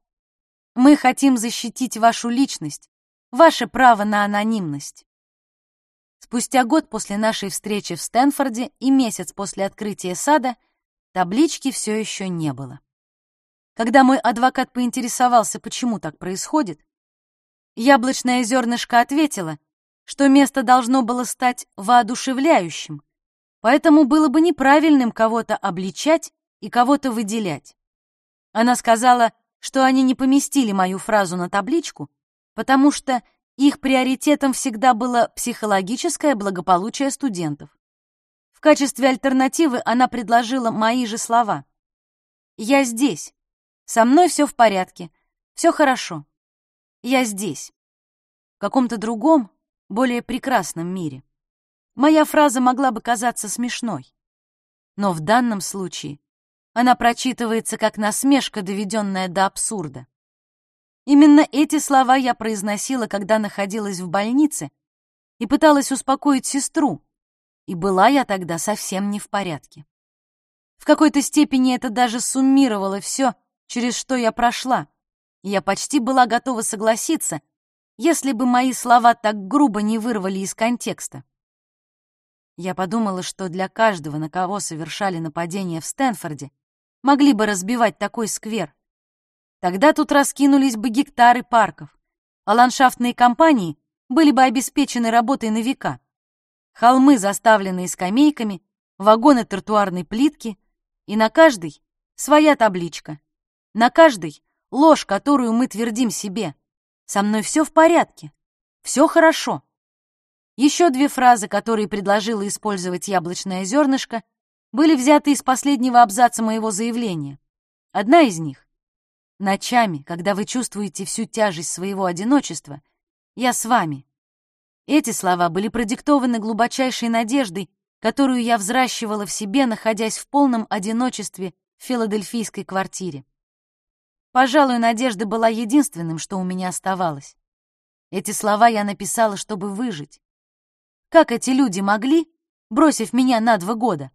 Мы хотим защитить вашу личность, ваше право на анонимность. Спустя год после нашей встречи в Стэнфорде и месяц после открытия сада таблички все еще не было. Когда мой адвокат поинтересовался, почему так происходит, Яблочное зернышко ответила, что место должно было стать воодушевляющим, поэтому было бы неправильным кого-то обличать и кого-то выделять. Она сказала, что они не поместили мою фразу на табличку, потому что их приоритетом всегда было психологическое благополучие студентов. В качестве альтернативы она предложила мои же слова. «Я здесь. Со мной все в порядке. Все хорошо. Я здесь. В каком-то другом, более прекрасном мире. Моя фраза могла бы казаться смешной. Но в данном случае она прочитывается как насмешка, доведенная до абсурда. Именно эти слова я произносила, когда находилась в больнице и пыталась успокоить сестру, и была я тогда совсем не в порядке. В какой-то степени это даже суммировало все, через что я прошла, я почти была готова согласиться, если бы мои слова так грубо не вырвали из контекста. Я подумала, что для каждого, на кого совершали нападение в Стэнфорде, могли бы разбивать такой сквер. Тогда тут раскинулись бы гектары парков, а ландшафтные компании были бы обеспечены работой на века. Холмы, заставленные скамейками, вагоны тротуарной плитки, и на каждой своя табличка. На каждой ложь, которую мы твердим себе. Со мной все в порядке, все хорошо. Еще две фразы, которые предложила использовать яблочное зернышко, были взяты из последнего абзаца моего заявления. Одна из них — «Ночами, когда вы чувствуете всю тяжесть своего одиночества, я с вами». Эти слова были продиктованы глубочайшей надеждой, которую я взращивала в себе, находясь в полном одиночестве в филадельфийской квартире. Пожалуй, надежда была единственным, что у меня оставалось. Эти слова я написала, чтобы выжить. Как эти люди могли, бросив меня на два года,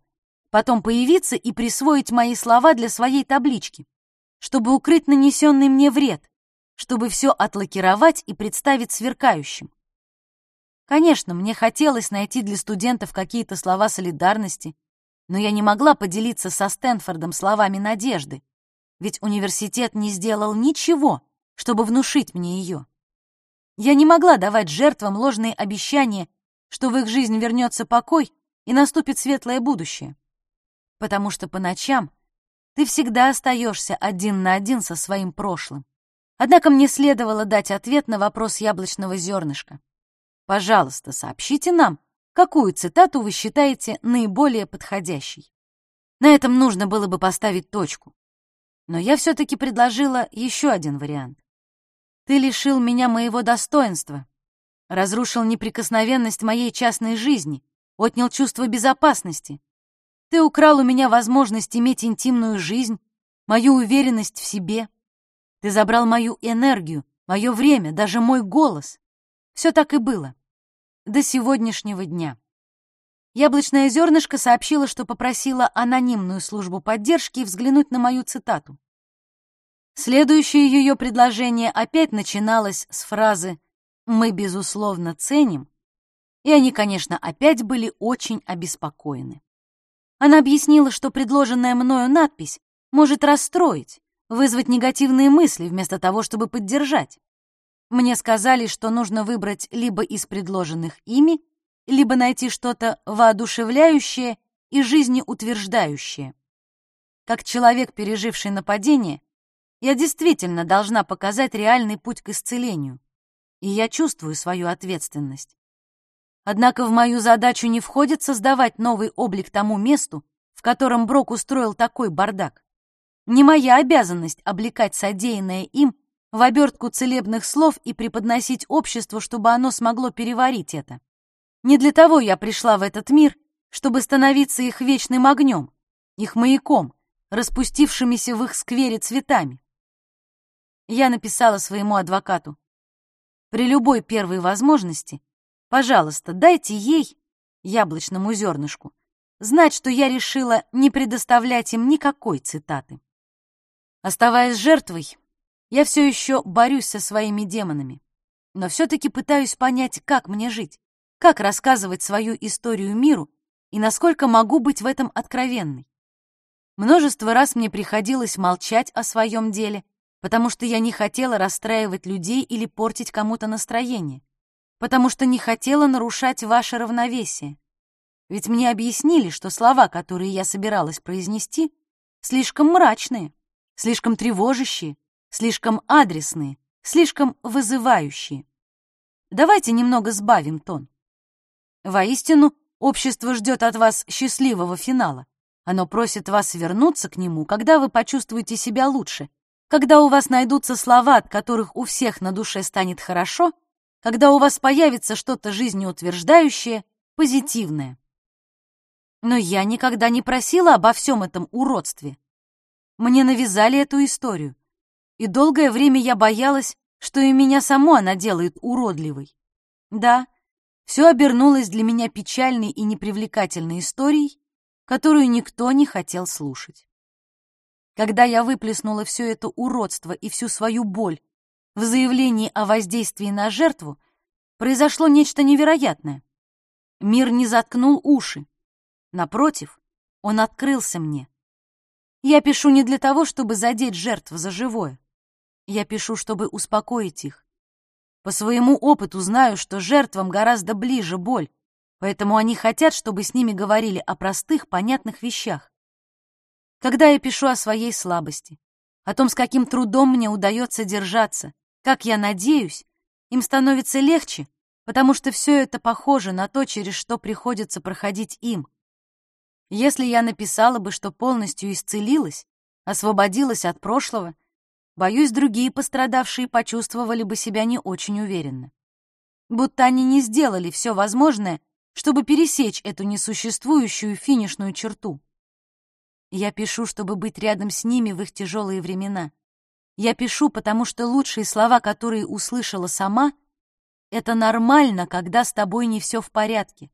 потом появиться и присвоить мои слова для своей таблички, чтобы укрыть нанесенный мне вред, чтобы все отлакировать и представить сверкающим? Конечно, мне хотелось найти для студентов какие-то слова солидарности, но я не могла поделиться со Стэнфордом словами надежды, ведь университет не сделал ничего, чтобы внушить мне ее. Я не могла давать жертвам ложные обещания, что в их жизнь вернется покой и наступит светлое будущее. Потому что по ночам ты всегда остаешься один на один со своим прошлым. Однако мне следовало дать ответ на вопрос яблочного зернышка. Пожалуйста, сообщите нам, какую цитату вы считаете наиболее подходящей. На этом нужно было бы поставить точку. Но я все-таки предложила еще один вариант. Ты лишил меня моего достоинства, разрушил неприкосновенность моей частной жизни, отнял чувство безопасности. Ты украл у меня возможность иметь интимную жизнь, мою уверенность в себе. Ты забрал мою энергию, мое время, даже мой голос. Все так и было до сегодняшнего дня. Яблочное зернышко сообщило, что попросила анонимную службу поддержки взглянуть на мою цитату. Следующее ее предложение опять начиналось с фразы «Мы, безусловно, ценим», и они, конечно, опять были очень обеспокоены. Она объяснила, что предложенная мною надпись может расстроить, вызвать негативные мысли вместо того, чтобы поддержать. Мне сказали, что нужно выбрать либо из предложенных ими, либо найти что-то воодушевляющее и жизнеутверждающее. Как человек, переживший нападение, я действительно должна показать реальный путь к исцелению, и я чувствую свою ответственность. Однако в мою задачу не входит создавать новый облик тому месту, в котором Брок устроил такой бардак. Не моя обязанность облекать содеянное им в обертку целебных слов и преподносить обществу, чтобы оно смогло переварить это. Не для того я пришла в этот мир, чтобы становиться их вечным огнем, их маяком, распустившимися в их сквере цветами. Я написала своему адвокату. При любой первой возможности, пожалуйста, дайте ей, яблочному зернышку, знать, что я решила не предоставлять им никакой цитаты. Оставаясь жертвой, я все еще борюсь со своими демонами, но все-таки пытаюсь понять, как мне жить, как рассказывать свою историю миру и насколько могу быть в этом откровенной. Множество раз мне приходилось молчать о своем деле, потому что я не хотела расстраивать людей или портить кому-то настроение, потому что не хотела нарушать ваше равновесие. Ведь мне объяснили, что слова, которые я собиралась произнести, слишком мрачные, слишком тревожащие, слишком адресные, слишком вызывающие. Давайте немного сбавим тон. Воистину, общество ждет от вас счастливого финала. Оно просит вас вернуться к нему, когда вы почувствуете себя лучше, когда у вас найдутся слова, от которых у всех на душе станет хорошо, когда у вас появится что-то жизнеутверждающее, позитивное. Но я никогда не просила обо всем этом уродстве. Мне навязали эту историю и долгое время я боялась, что и меня саму она делает уродливой. Да, все обернулось для меня печальной и непривлекательной историей, которую никто не хотел слушать. Когда я выплеснула все это уродство и всю свою боль в заявлении о воздействии на жертву, произошло нечто невероятное. Мир не заткнул уши. Напротив, он открылся мне. Я пишу не для того, чтобы задеть жертву за живое. Я пишу, чтобы успокоить их. По своему опыту знаю, что жертвам гораздо ближе боль, поэтому они хотят, чтобы с ними говорили о простых, понятных вещах. Когда я пишу о своей слабости, о том, с каким трудом мне удается держаться, как я надеюсь, им становится легче, потому что все это похоже на то, через что приходится проходить им. Если я написала бы, что полностью исцелилась, освободилась от прошлого — Боюсь, другие пострадавшие почувствовали бы себя не очень уверенно. Будто они не сделали все возможное, чтобы пересечь эту несуществующую финишную черту. Я пишу, чтобы быть рядом с ними в их тяжелые времена. Я пишу, потому что лучшие слова, которые услышала сама, это нормально, когда с тобой не все в порядке.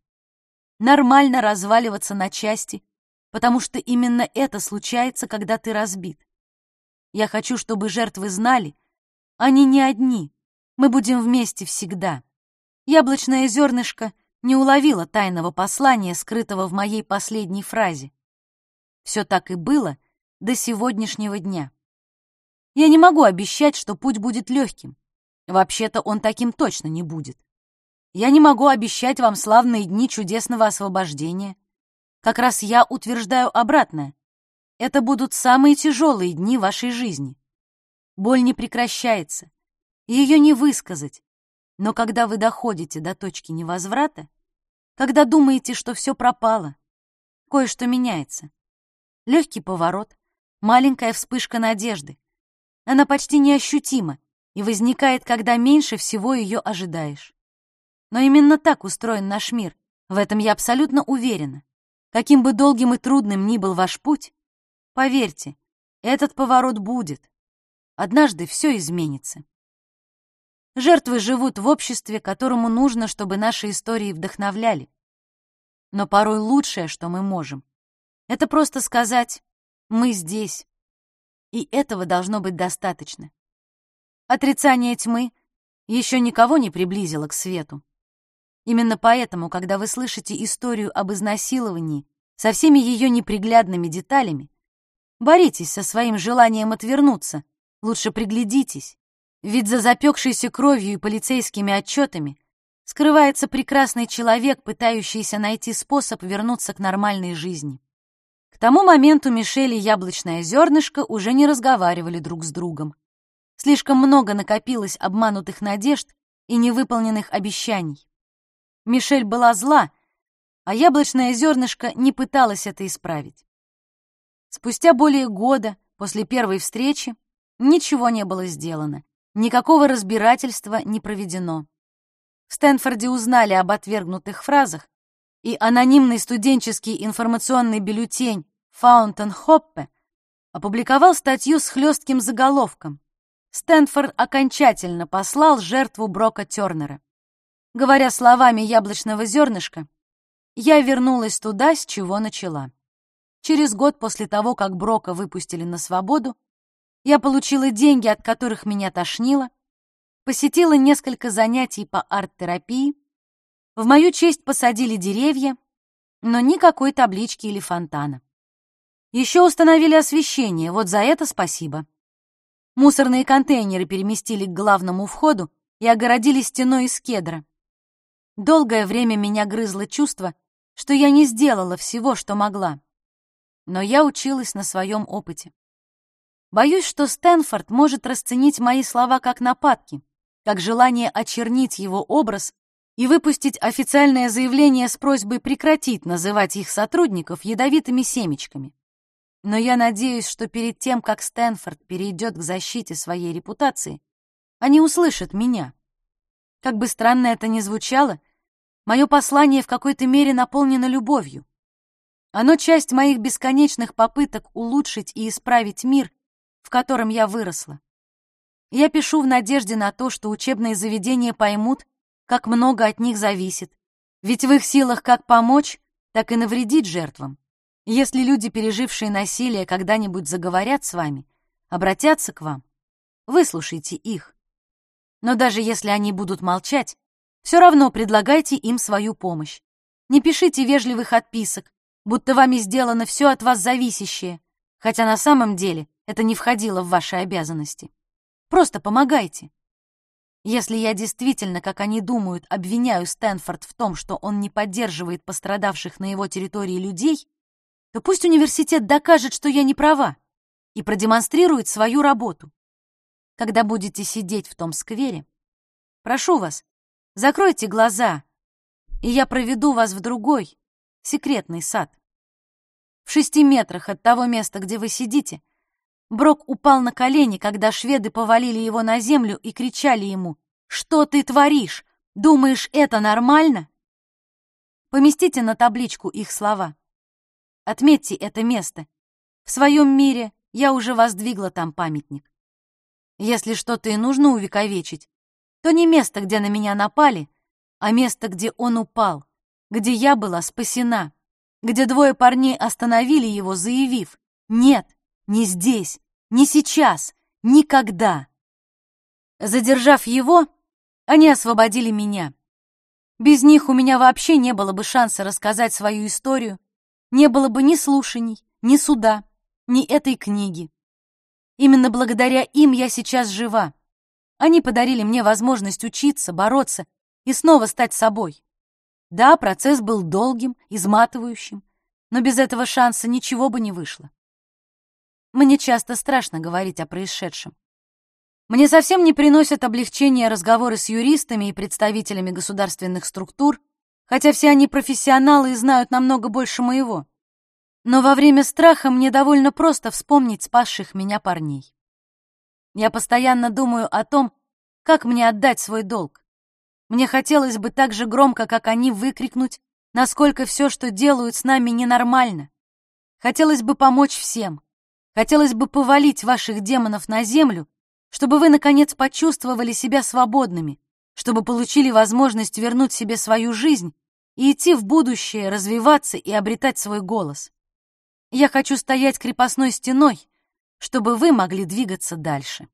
Нормально разваливаться на части, потому что именно это случается, когда ты разбит. Я хочу, чтобы жертвы знали, они не одни. Мы будем вместе всегда. Яблочное зернышко не уловило тайного послания, скрытого в моей последней фразе. Все так и было до сегодняшнего дня. Я не могу обещать, что путь будет легким. Вообще-то он таким точно не будет. Я не могу обещать вам славные дни чудесного освобождения. Как раз я утверждаю обратное. Это будут самые тяжелые дни вашей жизни. Боль не прекращается. Ее не высказать. Но когда вы доходите до точки невозврата, когда думаете, что все пропало, кое-что меняется. Легкий поворот, маленькая вспышка надежды. Она почти неощутима и возникает, когда меньше всего ее ожидаешь. Но именно так устроен наш мир, в этом я абсолютно уверена. Каким бы долгим и трудным ни был ваш путь, поверьте, этот поворот будет. Однажды все изменится. Жертвы живут в обществе, которому нужно, чтобы наши истории вдохновляли. Но порой лучшее, что мы можем, это просто сказать «мы здесь». И этого должно быть достаточно. Отрицание тьмы еще никого не приблизило к свету. Именно поэтому, когда вы слышите историю об изнасиловании со всеми ее неприглядными деталями, боритесь со своим желанием отвернуться, лучше приглядитесь, ведь за запекшейся кровью и полицейскими отчетами скрывается прекрасный человек, пытающийся найти способ вернуться к нормальной жизни. К тому моменту Мишель и яблочное зернышко уже не разговаривали друг с другом. Слишком много накопилось обманутых надежд и невыполненных обещаний. Мишель была зла, а яблочное зернышко не пыталось это исправить. Спустя более года после первой встречи ничего не было сделано, никакого разбирательства не проведено. В Стэнфорде узнали об отвергнутых фразах, и анонимный студенческий информационный бюллетень Фаунтон Хоппе опубликовал статью с хлестким заголовком «Стэнфорд окончательно послал жертву Брока Тернера». Говоря словами яблочного зернышка, я вернулась туда, с чего начала. Через год после того, как Брока выпустили на свободу, я получила деньги, от которых меня тошнило, посетила несколько занятий по арт-терапии, в мою честь посадили деревья, но никакой таблички или фонтана. Еще установили освещение, вот за это спасибо. Мусорные контейнеры переместили к главному входу и огородили стеной из кедра. Долгое время меня грызло чувство, что я не сделала всего, что могла. Но я училась на своем опыте. Боюсь, что Стэнфорд может расценить мои слова как нападки, как желание очернить его образ и выпустить официальное заявление с просьбой прекратить называть их сотрудников ядовитыми семечками. Но я надеюсь, что перед тем, как Стэнфорд перейдет к защите своей репутации, они услышат меня. Как бы странно это ни звучало, мое послание в какой-то мере наполнено любовью. Оно часть моих бесконечных попыток улучшить и исправить мир, в котором я выросла. Я пишу в надежде на то, что учебные заведения поймут, как много от них зависит. Ведь в их силах как помочь, так и навредить жертвам. Если люди, пережившие насилие, когда-нибудь заговорят с вами, обратятся к вам, выслушайте их. Но даже если они будут молчать, все равно предлагайте им свою помощь. Не пишите вежливых отписок, будто вами сделано все от вас зависящее, хотя на самом деле это не входило в ваши обязанности. Просто помогайте. Если я действительно, как они думают, обвиняю Стэнфорд в том, что он не поддерживает пострадавших на его территории людей, то пусть университет докажет, что я не права, и продемонстрирует свою работу. Когда будете сидеть в том сквере, прошу вас, закройте глаза, и я проведу вас в другой, секретный сад. В шести метрах от того места, где вы сидите, Брок упал на колени, когда шведы повалили его на землю и кричали ему «Что ты творишь? Думаешь, это нормально?» Поместите на табличку их слова. Отметьте это место. В своем мире я уже воздвигла там памятник. Если что-то и нужно увековечить, то не место, где на меня напали, а место, где он упал, где я была спасена, где двое парней остановили его, заявив «Нет, не здесь, не сейчас, никогда». Задержав его, они освободили меня. Без них у меня вообще не было бы шанса рассказать свою историю, не было бы ни слушаний, ни суда, ни этой книги. Именно благодаря им я сейчас жива. Они подарили мне возможность учиться, бороться и снова стать собой. Да, процесс был долгим, изматывающим, но без этого шанса ничего бы не вышло. Мне часто страшно говорить о происшедшем. Мне совсем не приносят облегчения разговоры с юристами и представителями государственных структур, хотя все они профессионалы и знают намного больше моего. Но во время страха мне довольно просто вспомнить спасших меня парней. Я постоянно думаю о том, как мне отдать свой долг. Мне хотелось бы так же громко, как они, выкрикнуть, насколько все, что делают с нами, ненормально. Хотелось бы помочь всем. Хотелось бы повалить ваших демонов на землю, чтобы вы, наконец, почувствовали себя свободными, чтобы получили возможность вернуть себе свою жизнь и идти в будущее, развиваться и обретать свой голос. Я хочу стоять крепостной стеной, чтобы вы могли двигаться дальше.